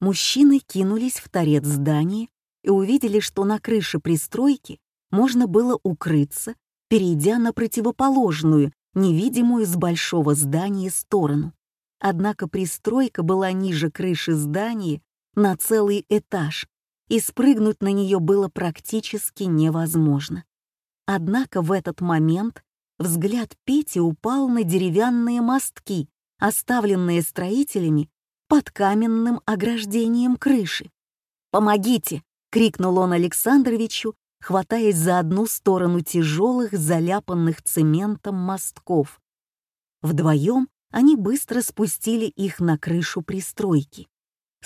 A: Мужчины кинулись в торец здания и увидели, что на крыше пристройки можно было укрыться, перейдя на противоположную, невидимую с большого здания сторону. Однако пристройка была ниже крыши здания на целый этаж, и спрыгнуть на нее было практически невозможно. Однако в этот момент взгляд Пети упал на деревянные мостки, оставленные строителями под каменным ограждением крыши. «Помогите!» — крикнул он Александровичу, хватаясь за одну сторону тяжелых, заляпанных цементом мостков. Вдвоем они быстро спустили их на крышу пристройки.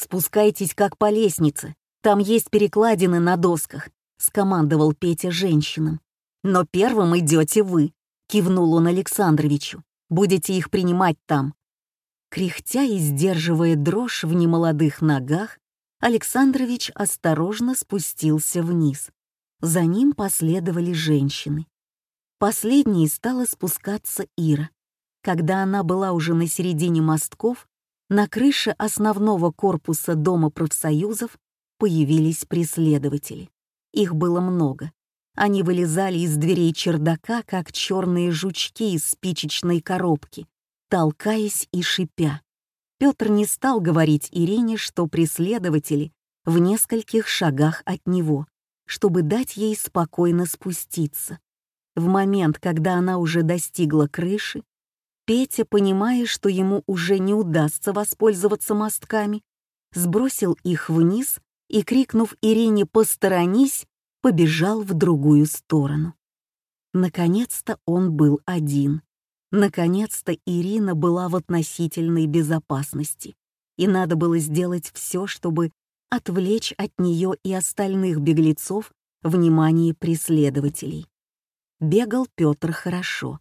A: «Спускайтесь как по лестнице, там есть перекладины на досках», — скомандовал Петя женщинам. «Но первым идете вы», — кивнул он Александровичу. «Будете их принимать там». Кряхтя и сдерживая дрожь в немолодых ногах, Александрович осторожно спустился вниз. За ним последовали женщины. Последней стала спускаться Ира. Когда она была уже на середине мостков, на крыше основного корпуса Дома профсоюзов появились преследователи. Их было много. Они вылезали из дверей чердака, как черные жучки из спичечной коробки, толкаясь и шипя. Петр не стал говорить Ирине, что преследователи в нескольких шагах от него, чтобы дать ей спокойно спуститься. В момент, когда она уже достигла крыши, Петя, понимая, что ему уже не удастся воспользоваться мостками, сбросил их вниз и, крикнув Ирине «посторонись», побежал в другую сторону. Наконец-то он был один. Наконец-то Ирина была в относительной безопасности, и надо было сделать все, чтобы отвлечь от нее и остальных беглецов внимание преследователей. Бегал Петр хорошо.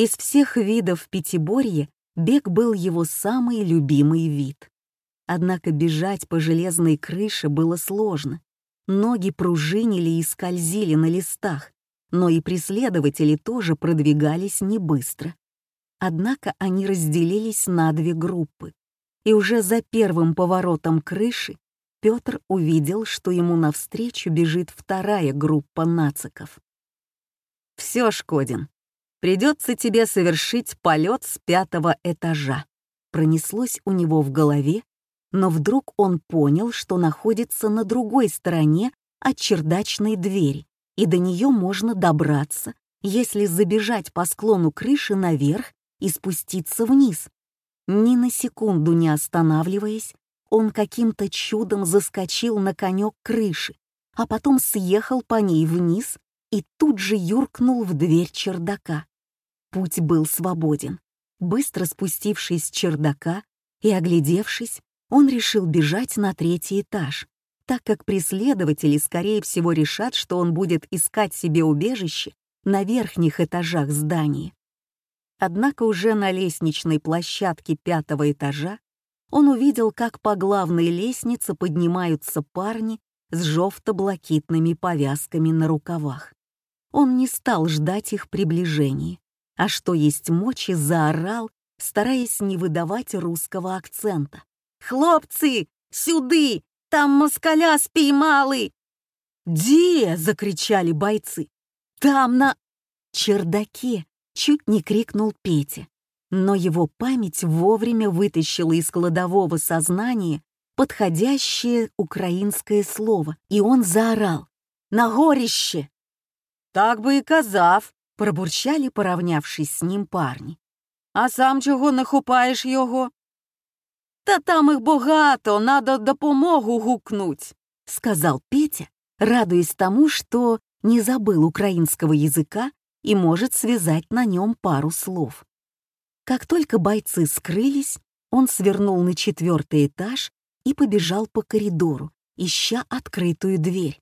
A: Из всех видов пятиборья бег был его самый любимый вид. Однако бежать по железной крыше было сложно. Ноги пружинили и скользили на листах, но и преследователи тоже продвигались не быстро. Однако они разделились на две группы, и уже за первым поворотом крыши Петр увидел, что ему навстречу бежит вторая группа нациков. «Все, Шкодин, придется тебе совершить полет с пятого этажа», пронеслось у него в голове, но вдруг он понял, что находится на другой стороне от чердачной двери, и до нее можно добраться, если забежать по склону крыши наверх и спуститься вниз. Ни на секунду не останавливаясь, он каким-то чудом заскочил на конек крыши, а потом съехал по ней вниз и тут же юркнул в дверь чердака. Путь был свободен. Быстро спустившись с чердака и оглядевшись, он решил бежать на третий этаж, так как преследователи, скорее всего, решат, что он будет искать себе убежище на верхних этажах здания. Однако уже на лестничной площадке пятого этажа он увидел, как по главной лестнице поднимаются парни с жовто-блакитными повязками на рукавах. Он не стал ждать их приближения, а что есть мочи, заорал, стараясь не выдавать русского акцента. «Хлопцы, сюды! Там москаля спіймали!» «Де?» — закричали бойцы. «Там на...» чердаке!» — чуть не крикнул Петя. Но его память вовремя вытащила из кладового сознания подходящее украинское слово, и он заорал «На горище!» «Так бы и казав!» — пробурчали, поравнявшись с ним парни. «А сам чого не хопаєш його?» Та там их богато, надо допомогу гукнуть», — сказал Петя, радуясь тому, что не забыл украинского языка и может связать на нем пару слов. Как только бойцы скрылись, он свернул на четвертый этаж и побежал по коридору, ища открытую дверь.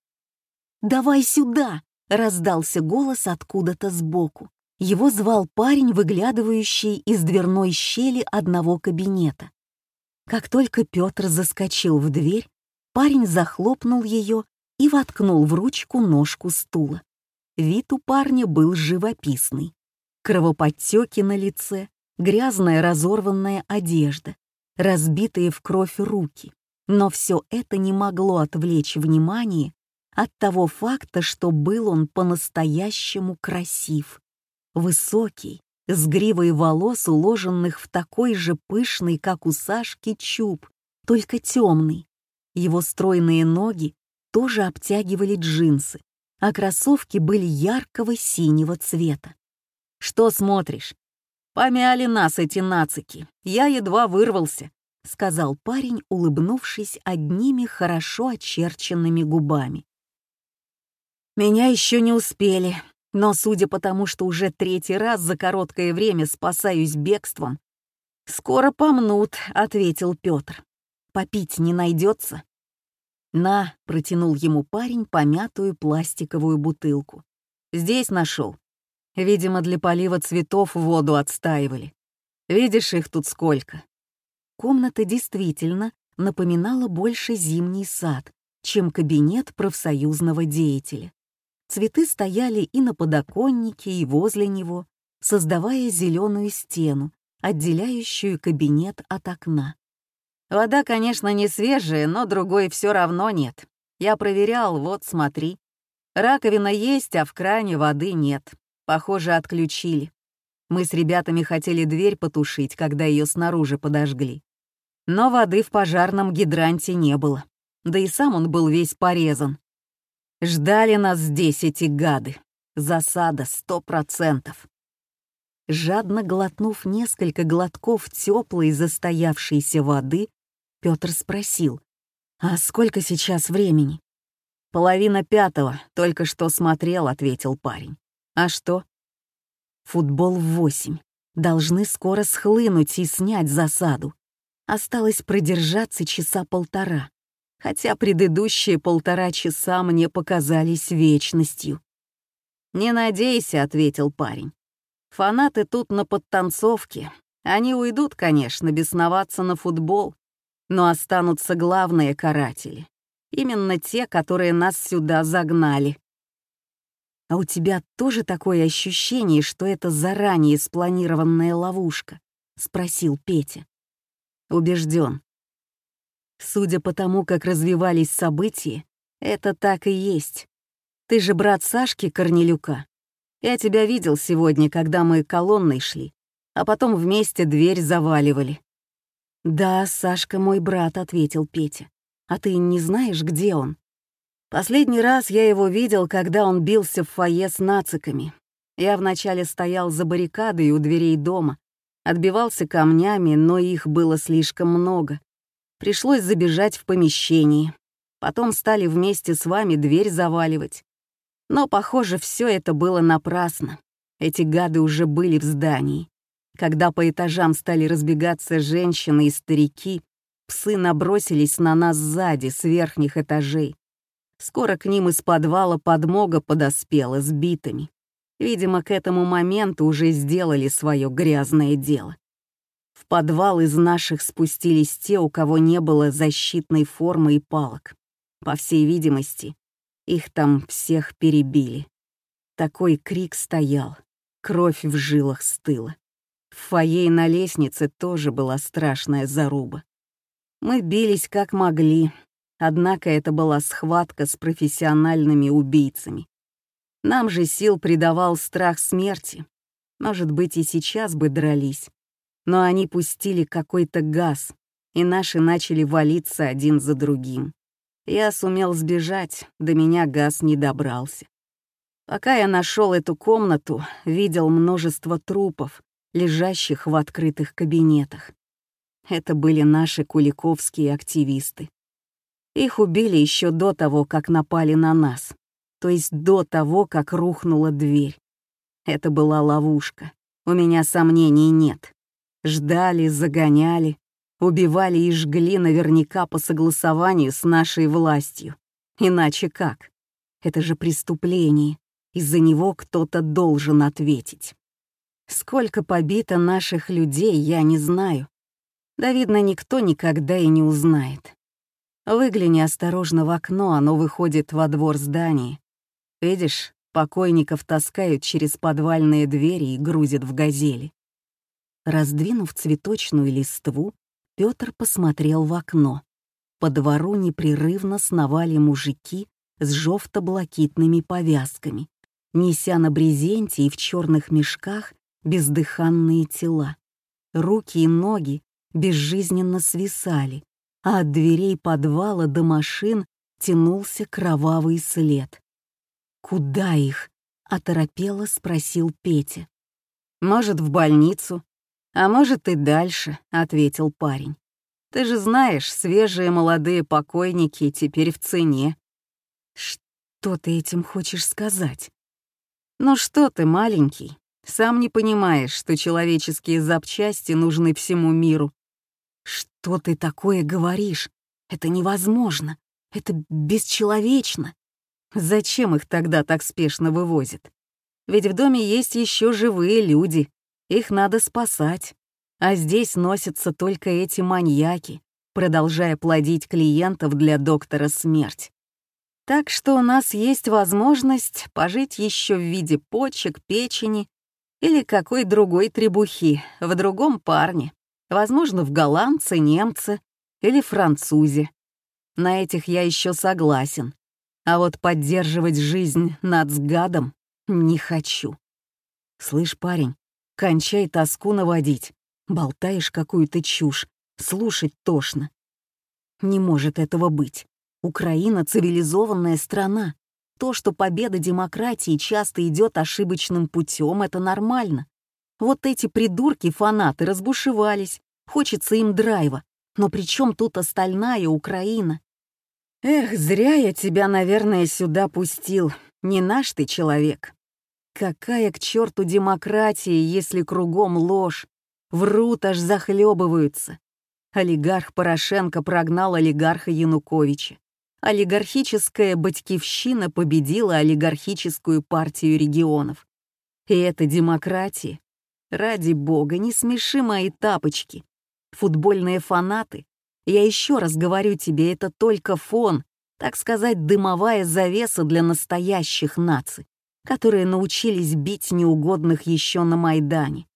A: «Давай сюда!» — раздался голос откуда-то сбоку. Его звал парень, выглядывающий из дверной щели одного кабинета. Как только Петр заскочил в дверь, парень захлопнул ее и воткнул в ручку ножку стула. Вид у парня был живописный. Кровоподтеки на лице, грязная разорванная одежда, разбитые в кровь руки. Но все это не могло отвлечь внимание от того факта, что был он по-настоящему красив. Высокий, с гривой волос, уложенных в такой же пышный, как у Сашки, чуб, только темный. Его стройные ноги тоже обтягивали джинсы, а кроссовки были яркого синего цвета. «Что смотришь? Помяли нас эти нацики, я едва вырвался», — сказал парень, улыбнувшись одними хорошо очерченными губами. «Меня еще не успели, но судя по тому, что уже третий раз за короткое время спасаюсь бегством, «Скоро помнут», — ответил Петр. «Попить не найдется?» «На», — протянул ему парень помятую пластиковую бутылку. «Здесь нашел. Видимо, для полива цветов воду отстаивали. Видишь их тут сколько?» Комната действительно напоминала больше зимний сад, чем кабинет профсоюзного деятеля. Цветы стояли и на подоконнике, и возле него, создавая зеленую стену, отделяющую кабинет от окна. Вода, конечно, не свежая, но другой все равно нет. Я проверял, вот смотри. Раковина есть, а в кране воды нет. Похоже, отключили. Мы с ребятами хотели дверь потушить, когда ее снаружи подожгли. Но воды в пожарном гидранте не было. Да и сам он был весь порезан. Ждали нас здесь эти гады. Засада сто процентов. Жадно глотнув несколько глотков теплой застоявшейся воды, Петр спросил, «А сколько сейчас времени?» «Половина пятого, только что смотрел», — ответил парень. А что? Футбол в восемь. Должны скоро схлынуть и снять засаду. Осталось продержаться часа полтора, хотя предыдущие полтора часа мне показались вечностью. «Не надейся», — ответил парень. «Фанаты тут на подтанцовке. Они уйдут, конечно, бесноваться на футбол, но останутся главные каратели. Именно те, которые нас сюда загнали. А у тебя тоже такое ощущение, что это заранее спланированная ловушка? Спросил Петя. Убежден. Судя по тому, как развивались события, это так и есть. Ты же брат Сашки Корнелюка. Я тебя видел сегодня, когда мы колонной шли, а потом вместе дверь заваливали. «Да, Сашка мой брат», — ответил Петя. «А ты не знаешь, где он?» Последний раз я его видел, когда он бился в фойе с нациками. Я вначале стоял за баррикадой у дверей дома, отбивался камнями, но их было слишком много. Пришлось забежать в помещение. Потом стали вместе с вами дверь заваливать. Но, похоже, все это было напрасно. Эти гады уже были в здании. Когда по этажам стали разбегаться женщины и старики, псы набросились на нас сзади, с верхних этажей. Скоро к ним из подвала подмога подоспела с битами. Видимо, к этому моменту уже сделали свое грязное дело. Подвал из наших спустились те, у кого не было защитной формы и палок. По всей видимости, их там всех перебили. Такой крик стоял, кровь в жилах стыла. В фойе на лестнице тоже была страшная заруба. Мы бились как могли, Однако это была схватка с профессиональными убийцами. Нам же сил придавал страх смерти. Может быть, и сейчас бы дрались. Но они пустили какой-то газ, и наши начали валиться один за другим. Я сумел сбежать, до меня газ не добрался. Пока я нашел эту комнату, видел множество трупов, лежащих в открытых кабинетах. Это были наши куликовские активисты. Их убили еще до того, как напали на нас, то есть до того, как рухнула дверь. Это была ловушка, у меня сомнений нет. Ждали, загоняли, убивали и жгли наверняка по согласованию с нашей властью. Иначе как? Это же преступление, из-за него кто-то должен ответить. Сколько побито наших людей, я не знаю. Да, видно, никто никогда и не узнает. Выгляни осторожно в окно, оно выходит во двор здания. Видишь, покойников таскают через подвальные двери и грузят в газели. Раздвинув цветочную листву, Пётр посмотрел в окно. По двору непрерывно сновали мужики с жовто-блакитными повязками, неся на брезенте и в черных мешках бездыханные тела. Руки и ноги безжизненно свисали, а от дверей подвала до машин тянулся кровавый след. «Куда их?» — оторопело спросил Петя. «Может, в больницу, а может и дальше», — ответил парень. «Ты же знаешь, свежие молодые покойники теперь в цене». «Что ты этим хочешь сказать?» «Ну что ты, маленький, сам не понимаешь, что человеческие запчасти нужны всему миру, «Что ты такое говоришь? Это невозможно. Это бесчеловечно. Зачем их тогда так спешно вывозят? Ведь в доме есть еще живые люди. Их надо спасать. А здесь носятся только эти маньяки, продолжая плодить клиентов для доктора смерть. Так что у нас есть возможность пожить еще в виде почек, печени или какой другой требухи в другом парне. Возможно, в голландце, немце или французе. На этих я еще согласен. А вот поддерживать жизнь над сгадом не хочу. Слышь, парень, кончай тоску наводить. Болтаешь какую-то чушь, слушать тошно. Не может этого быть. Украина — цивилизованная страна. То, что победа демократии часто идет ошибочным путем, это нормально. Вот эти придурки-фанаты разбушевались, хочется им драйва, но при чем тут остальная Украина? Эх, зря я тебя, наверное, сюда пустил, не наш ты человек. Какая к черту демократия, если кругом ложь? Врут, аж захлебываются. Олигарх Порошенко прогнал олигарха Януковича. Олигархическая батькивщина победила олигархическую партию регионов. И это демократия. Ради бога, не смеши мои тапочки. Футбольные фанаты. Я еще раз говорю тебе, это только фон, так сказать, дымовая завеса для настоящих наций, которые научились бить неугодных еще на Майдане.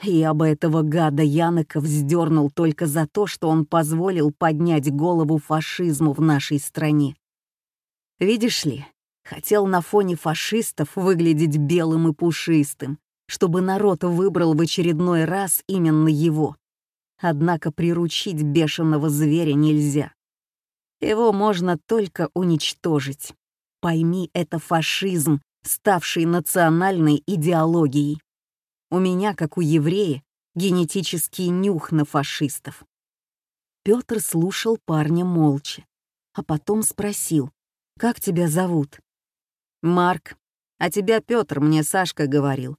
A: Я бы этого гада Янока вздернул только за то, что он позволил поднять голову фашизму в нашей стране. Видишь ли, хотел на фоне фашистов выглядеть белым и пушистым, чтобы народ выбрал в очередной раз именно его. Однако приручить бешеного зверя нельзя. Его можно только уничтожить. Пойми, это фашизм, ставший национальной идеологией. У меня, как у еврея, генетический нюх на фашистов. Петр слушал парня молча, а потом спросил, «Как тебя зовут?» «Марк. А тебя Петр, мне Сашка говорил».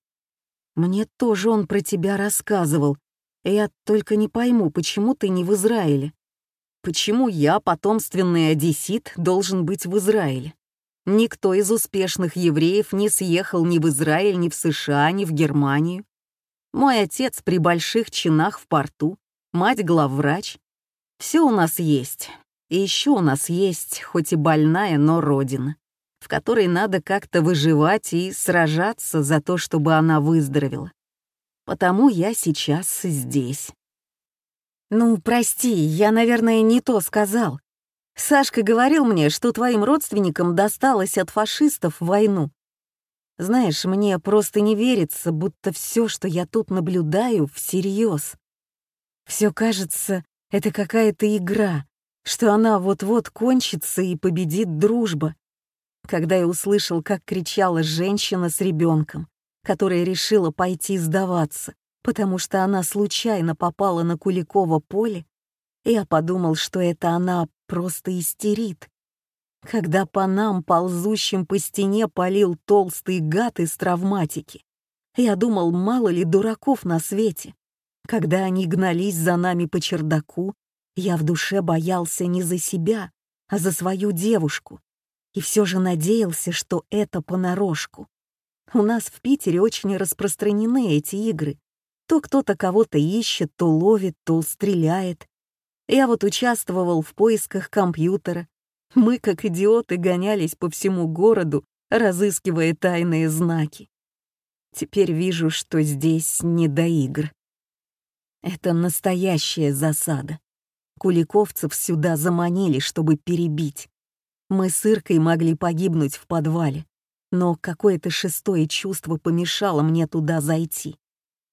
A: «Мне тоже он про тебя рассказывал. Я только не пойму, почему ты не в Израиле?» Почему я, потомственный одессит, должен быть в Израиле? Никто из успешных евреев не съехал ни в Израиль, ни в США, ни в Германию. Мой отец при больших чинах в порту, мать главврач. Все у нас есть. И еще у нас есть, хоть и больная, но родина, в которой надо как-то выживать и сражаться за то, чтобы она выздоровела. Потому я сейчас здесь. «Ну, прости, я, наверное, не то сказал. Сашка говорил мне, что твоим родственникам досталось от фашистов войну. Знаешь, мне просто не верится, будто все, что я тут наблюдаю, всерьез. Все кажется, это какая-то игра, что она вот-вот кончится и победит дружба. Когда я услышал, как кричала женщина с ребенком, которая решила пойти сдаваться, потому что она случайно попала на Куликово поле, я подумал, что это она просто истерит. Когда по нам, ползущим по стене, полил толстый гад из травматики, я думал, мало ли дураков на свете. Когда они гнались за нами по чердаку, я в душе боялся не за себя, а за свою девушку. И все же надеялся, что это понарошку. У нас в Питере очень распространены эти игры. То кто-то кого-то ищет, то ловит, то стреляет. Я вот участвовал в поисках компьютера. Мы, как идиоты, гонялись по всему городу, разыскивая тайные знаки. Теперь вижу, что здесь не до игр. Это настоящая засада. Куликовцев сюда заманили, чтобы перебить. Мы с Иркой могли погибнуть в подвале, но какое-то шестое чувство помешало мне туда зайти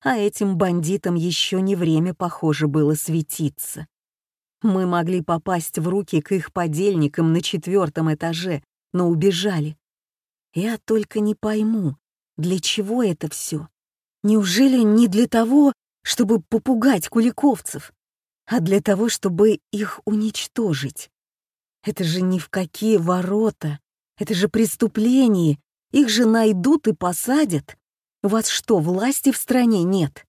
A: а этим бандитам еще не время, похоже, было светиться. Мы могли попасть в руки к их подельникам на четвертом этаже, но убежали. Я только не пойму, для чего это все? Неужели не для того, чтобы попугать куликовцев, а для того, чтобы их уничтожить? Это же ни в какие ворота, это же преступление, их же найдут и посадят. У вас что, власти в стране нет?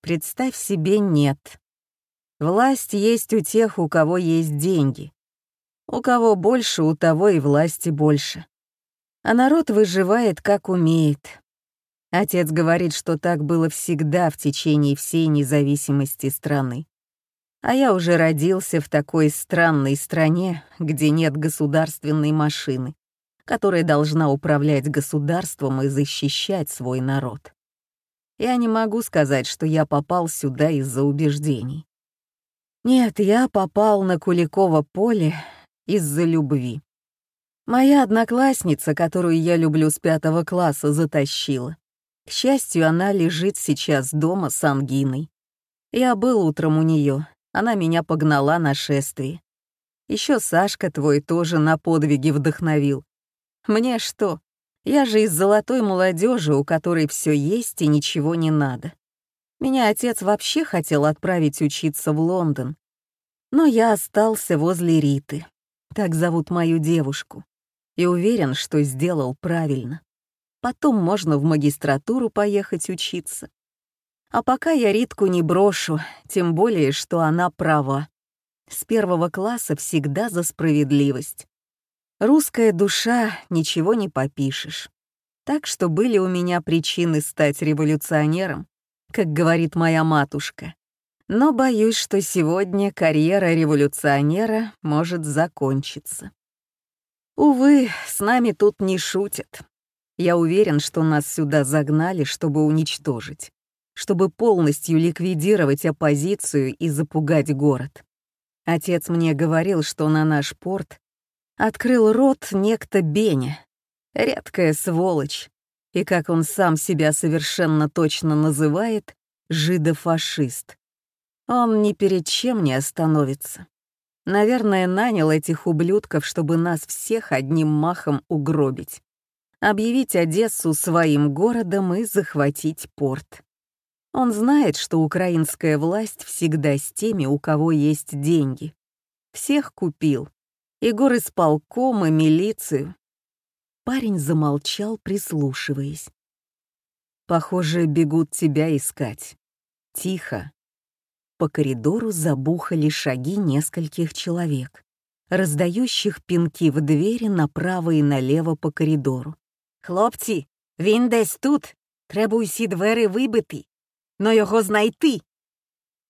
A: Представь себе, нет. Власть есть у тех, у кого есть деньги. У кого больше, у того и власти больше. А народ выживает, как умеет. Отец говорит, что так было всегда в течение всей независимости страны. А я уже родился в такой странной стране, где нет государственной машины которая должна управлять государством и защищать свой народ. Я не могу сказать, что я попал сюда из-за убеждений. Нет, я попал на Куликово поле из-за любви. Моя одноклассница, которую я люблю с пятого класса, затащила. К счастью, она лежит сейчас дома с ангиной. Я был утром у нее, она меня погнала на шествие. Еще Сашка твой тоже на подвиги вдохновил. Мне что? Я же из золотой молодежи, у которой все есть и ничего не надо. Меня отец вообще хотел отправить учиться в Лондон. Но я остался возле Риты. Так зовут мою девушку. И уверен, что сделал правильно. Потом можно в магистратуру поехать учиться. А пока я Ритку не брошу, тем более, что она права. С первого класса всегда за справедливость. Русская душа, ничего не попишешь. Так что были у меня причины стать революционером, как говорит моя матушка. Но боюсь, что сегодня карьера революционера может закончиться. Увы, с нами тут не шутят. Я уверен, что нас сюда загнали, чтобы уничтожить, чтобы полностью ликвидировать оппозицию и запугать город. Отец мне говорил, что на наш порт открыл рот некто Беня, редкая сволочь, и, как он сам себя совершенно точно называет, жидофашист. Он ни перед чем не остановится. Наверное, нанял этих ублюдков, чтобы нас всех одним махом угробить, объявить Одессу своим городом и захватить порт. Он знает, что украинская власть всегда с теми, у кого есть деньги. Всех купил. И горисполком, и милицию. Парень замолчал, прислушиваясь. «Похоже, бегут тебя искать. Тихо». По коридору забухали шаги нескольких человек, раздающих пинки в двери направо и налево по коридору.
C: «Хлопці, він десь тут. Треба усі двері вибити но його знайти.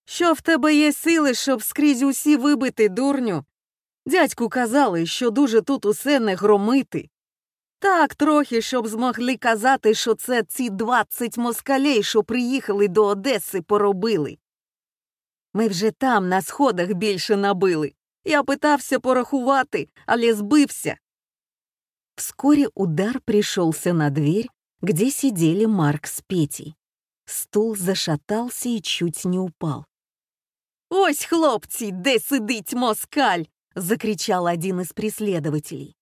C: Що в тебе є сили, щоб скрізь усі вибити, дурню? Дядьку казали, що дуже тут усе не громити. Так трохи, щоб змогли казати, що це ці двадцять москалей, що приїхали до Одеси, поробили. Ми вже там на сходах більше набили. Я питався порахувати, але збився.
A: Вскоре удар пришелся на дверь, где сидели Марк с Петей. Стул зашатался и чуть не упал.
C: «Ось, хлопці, де сидить москаль!» — закричал один из преследователей.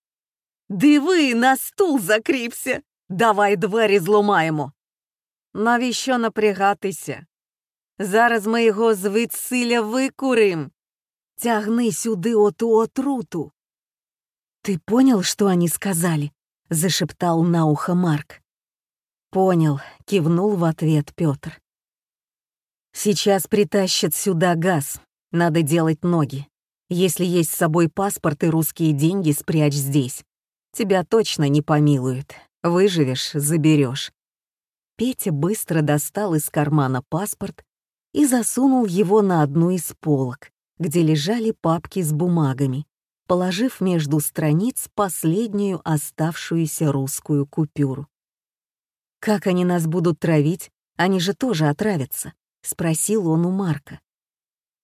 C: «Диви, на стул закріпся! Давай двері зломаємо!» Навіщо напрягатися? Зараз ми його звідсиля викурим. Тягни сюди оту отруту.
A: «Ты понял, что они сказали?» — зашептал на ухо Марк. «Понял», — кивнул в ответ Пётр. «Сейчас притащат сюда газ. Надо делать ноги. Если есть с собой паспорт и русские деньги, спрячь здесь. Тебя точно не помилуют. Выживешь — заберешь. Петя быстро достал из кармана паспорт и засунул его на одну из полок, где лежали папки с бумагами, положив между страниц последнюю оставшуюся русскую купюру. «Как они нас будут травить? Они же тоже отравятся», — спросил он у Марка.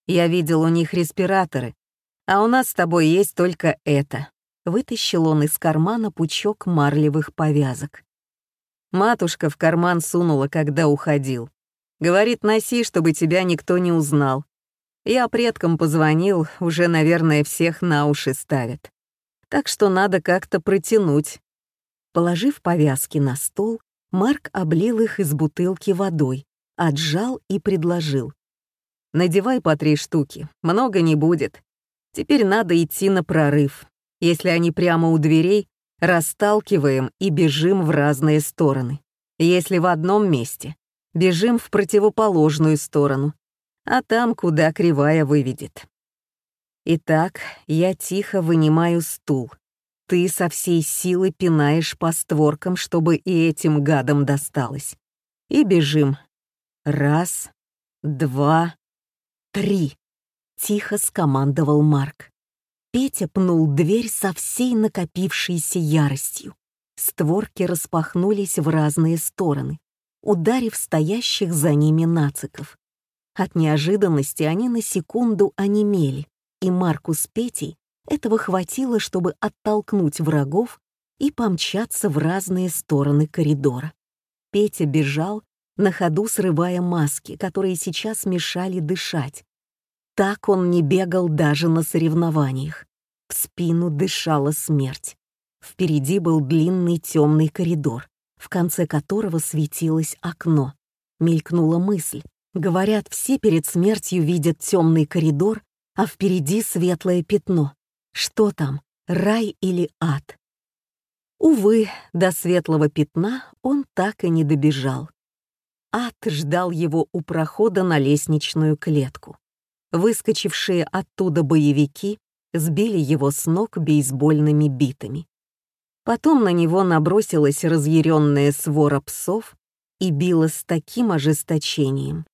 A: «Я видел у них респираторы, а у нас с тобой есть только это». Вытащил он из кармана пучок марлевых повязок. Матушка в карман сунула, когда уходил. Говорит, носи, чтобы тебя никто не узнал. Я предкам позвонил, уже, наверное, всех на уши ставят. Так что надо как-то протянуть. Положив повязки на стол, Марк облил их из бутылки водой, отжал и предложил. «Надевай по три штуки, много не будет. Теперь надо идти на прорыв. Если они прямо у дверей, расталкиваем и бежим в разные стороны. Если в одном месте, бежим в противоположную сторону, а там, куда кривая выведет. Итак, я тихо вынимаю стул, ты со всей силы пинаешь по створкам, чтобы и этим гадам досталось. И бежим. Раз, два, три. Тихо скомандовал Марк. Петя пнул дверь со всей накопившейся яростью. Створки распахнулись в разные стороны, ударив стоящих за ними нациков. От неожиданности они на секунду онемели, и Марку с Петей этого хватило, чтобы оттолкнуть врагов и помчаться в разные стороны коридора. Петя бежал, на ходу срывая маски, которые сейчас мешали дышать. Так он не бегал даже на соревнованиях. В спину дышала смерть. Впереди был длинный темный коридор, в конце которого светилось окно. Мелькнула мысль. Говорят, все перед смертью видят темный коридор, а впереди светлое пятно. Что там, рай или ад? Увы, до светлого пятна он так и не добежал. Ад ждал его у прохода на лестничную клетку. Выскочившие оттуда боевики сбили его с ног бейсбольными битами. Потом на него набросилась разъяренная свора псов и била с таким ожесточением,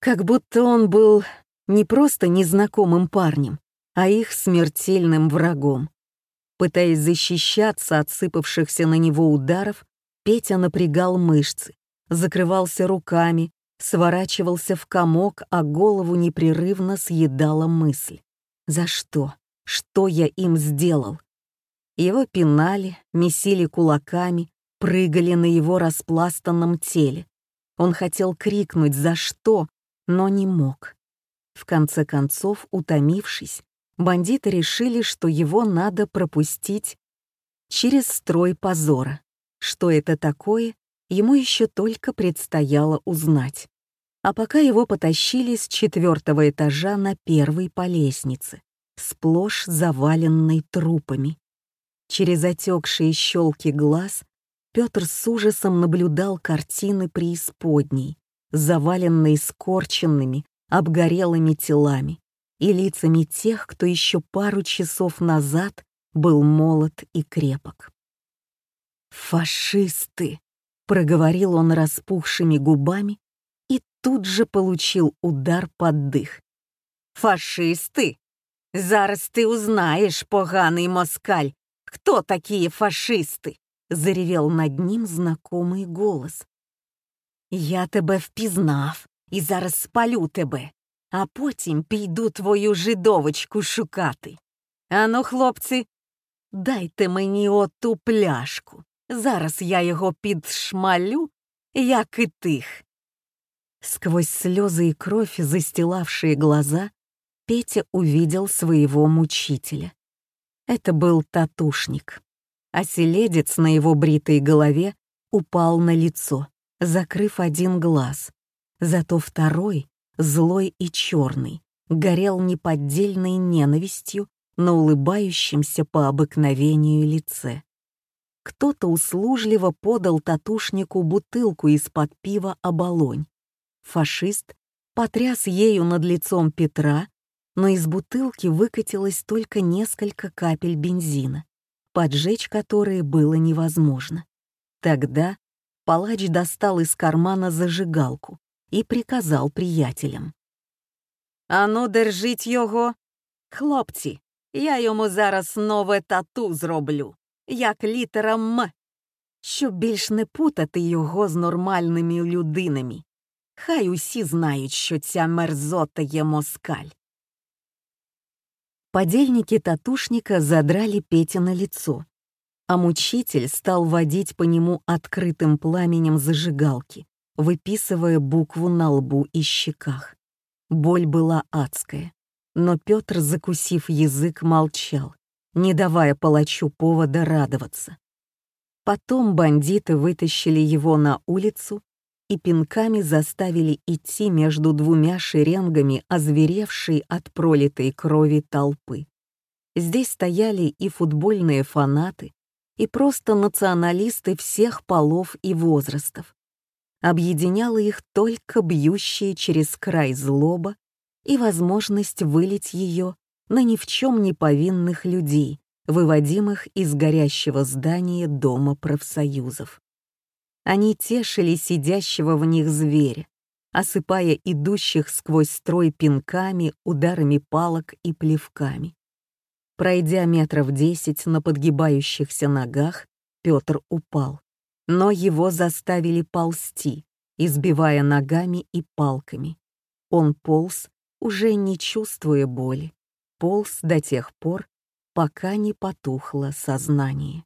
A: как будто он был не просто незнакомым парнем, а их смертельным врагом. Пытаясь защищаться от сыпавшихся на него ударов, Петя напрягал мышцы, закрывался руками, сворачивался в комок, а голову непрерывно съедала мысль. «За что? Что я им сделал?» Его пинали, месили кулаками, прыгали на его распластанном теле. Он хотел крикнуть «За что?», но не мог. В конце концов, утомившись, бандиты решили, что его надо пропустить через строй позора. Что это такое, ему еще только предстояло узнать. А пока его потащили с четвертого этажа на первый по лестнице, сплошь заваленной трупами. Через отекшие щелки глаз Петр с ужасом наблюдал картины преисподней, заваленные скорченными, обгорелыми телами и лицами тех, кто еще пару часов назад был молод и крепок. «Фашисты!» — проговорил он распухшими губами и тут же получил удар под дых. «Фашисты! Зараз ты узнаешь, поганый москаль, кто такие фашисты!» — заревел над ним знакомый голос. «Я тебе впізнав і зараз спалю тебе, а потім піду твою жидовочку шукати. Ану, хлопці, дайте мені оту пляшку. Зараз я його підшмалю, як і тих». Сквозь слезы и кровь, застилавшие глаза, Петя увидел своего мучителя. Это был татушник. А селедец на его бритой голове упал на лицо, закрыв один глаз. Зато второй, злой и черный, горел неподдельной ненавистью на улыбающемся по обыкновению лице. Кто-то услужливо подал татушнику бутылку из-под пива оболонь. Фашист потряс ею над лицом Петра но из бутылки выкатилось только несколько капель бензина, поджечь которые было невозможно. Тогда палач достал из кармана зажигалку и приказал приятелям. «А ну, держіть його! Хлопці, я йому зараз нове тату зроблю, як літера М, щоб більш не путати його з нормальними людинами. Хай усі знають, що ця мерзота є москаль. Подельники татушника задрали Пете на лицо, а мучитель стал водить по нему открытым пламенем зажигалки, выписывая букву на лбу и щеках. Боль была адская, но Петр, закусив язык, молчал, не давая палачу повода радоваться. Потом бандиты вытащили его на улицу и пинками заставили идти между двумя шеренгами озверевшей от пролитой крови толпы. Здесь стояли и футбольные фанаты, и просто националисты всех полов и возрастов. Объединяло их только бьющие через край злоба и возможность вылить ее на ни в чем не повинных людей, выводимых из горящего здания Дома профсоюзов. Они тешили сидящего в них зверя, осыпая идущих сквозь строй пинками, ударами палок и плевками. Пройдя метров десять на подгибающихся ногах, Петр упал, но его заставили ползти, избивая ногами и палками. Он полз, уже не чувствуя боли, полз до тех пор, пока не потухло сознание.